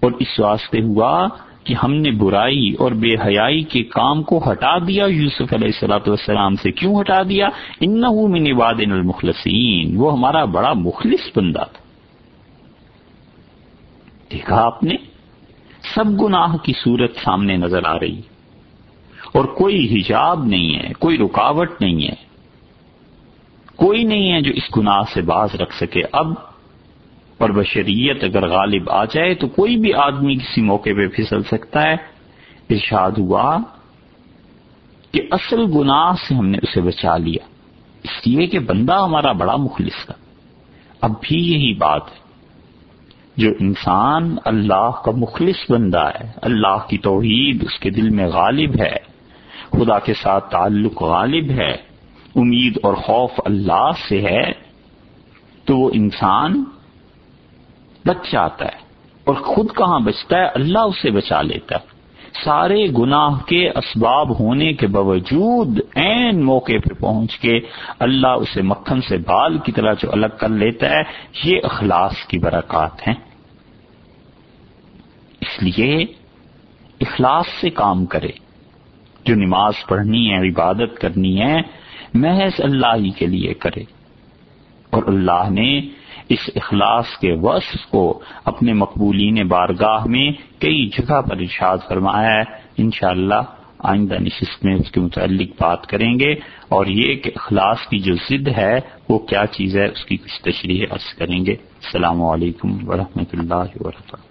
اور اس واسطے ہوا کہ ہم نے برائی اور بے حیائی کے کام کو ہٹا دیا، یوسف علیہ السلاۃ والسلام سے کیوں ہٹا دیا؟ ان من واد المخلصین۔ وہ ہمارا بڑا مخلص بندہ تھا۔ دیکھا آپ نے؟ سب گناہ کی صورت سامنے نظر آ رہی۔ اور کوئی حجاب نہیں ہے، کوئی رکاوٹ نہیں ہے۔ کوئی نہیں ہے جو اس گناہ سے باز رکھ سکے۔ اب اور بشریت اگر غالب آ جائے تو کوئی بھی آدمی کسی موقع پہ پھسل سکتا ہے۔ ارشاد ہوا کہ اصل گناہ سے ہم نے اسے بچا لیا۔ اس لیے کہ بندہ ہمارا بڑا مخلص تھا۔ اب بھی یہی بات ہے۔ جو انسان اللہ کا مخلص بندہ ہے، اللہ کی توحید اس کے دل میں غالب ہے، خدا کے ساتھ تعلق غالب ہے امید اور خوف اللہ سے ہے، تو وہ انسان بچ جاتا ہے اور خود کہاں بچتا ہے؟ اللہ اسے بچا لیتا ہے۔ سارے گناہ کے اسباب ہونے کے باوجود این موقع پہ پہنچ کے اللہ اسے مکھن سے بال کی طرح جو الگ کر لیتا ہے، یہ اخلاص کی برکات ہیں۔ اس لیے اخلاص سے کام کرے۔ جو نماز پڑھنی ہے، عبادت کرنی ہے محض اللہ ہی کے لیے کرے۔ اور اللہ نے اس اخلاص کے وصف کو اپنے مقبولین بارگاہ میں کئی جگہ پر ارشاد فرمایا ہے۔ انشاءاللہ آئندہ نشست میں اس کے متعلق بات کریں گے اور یہ کہ اخلاص کی جو ضد ہے وہ کیا چیز ہے، اس کی کچھ تشریح عرض کریں گے۔ السلام علیکم ورحمۃ اللہ وبرکاتہ۔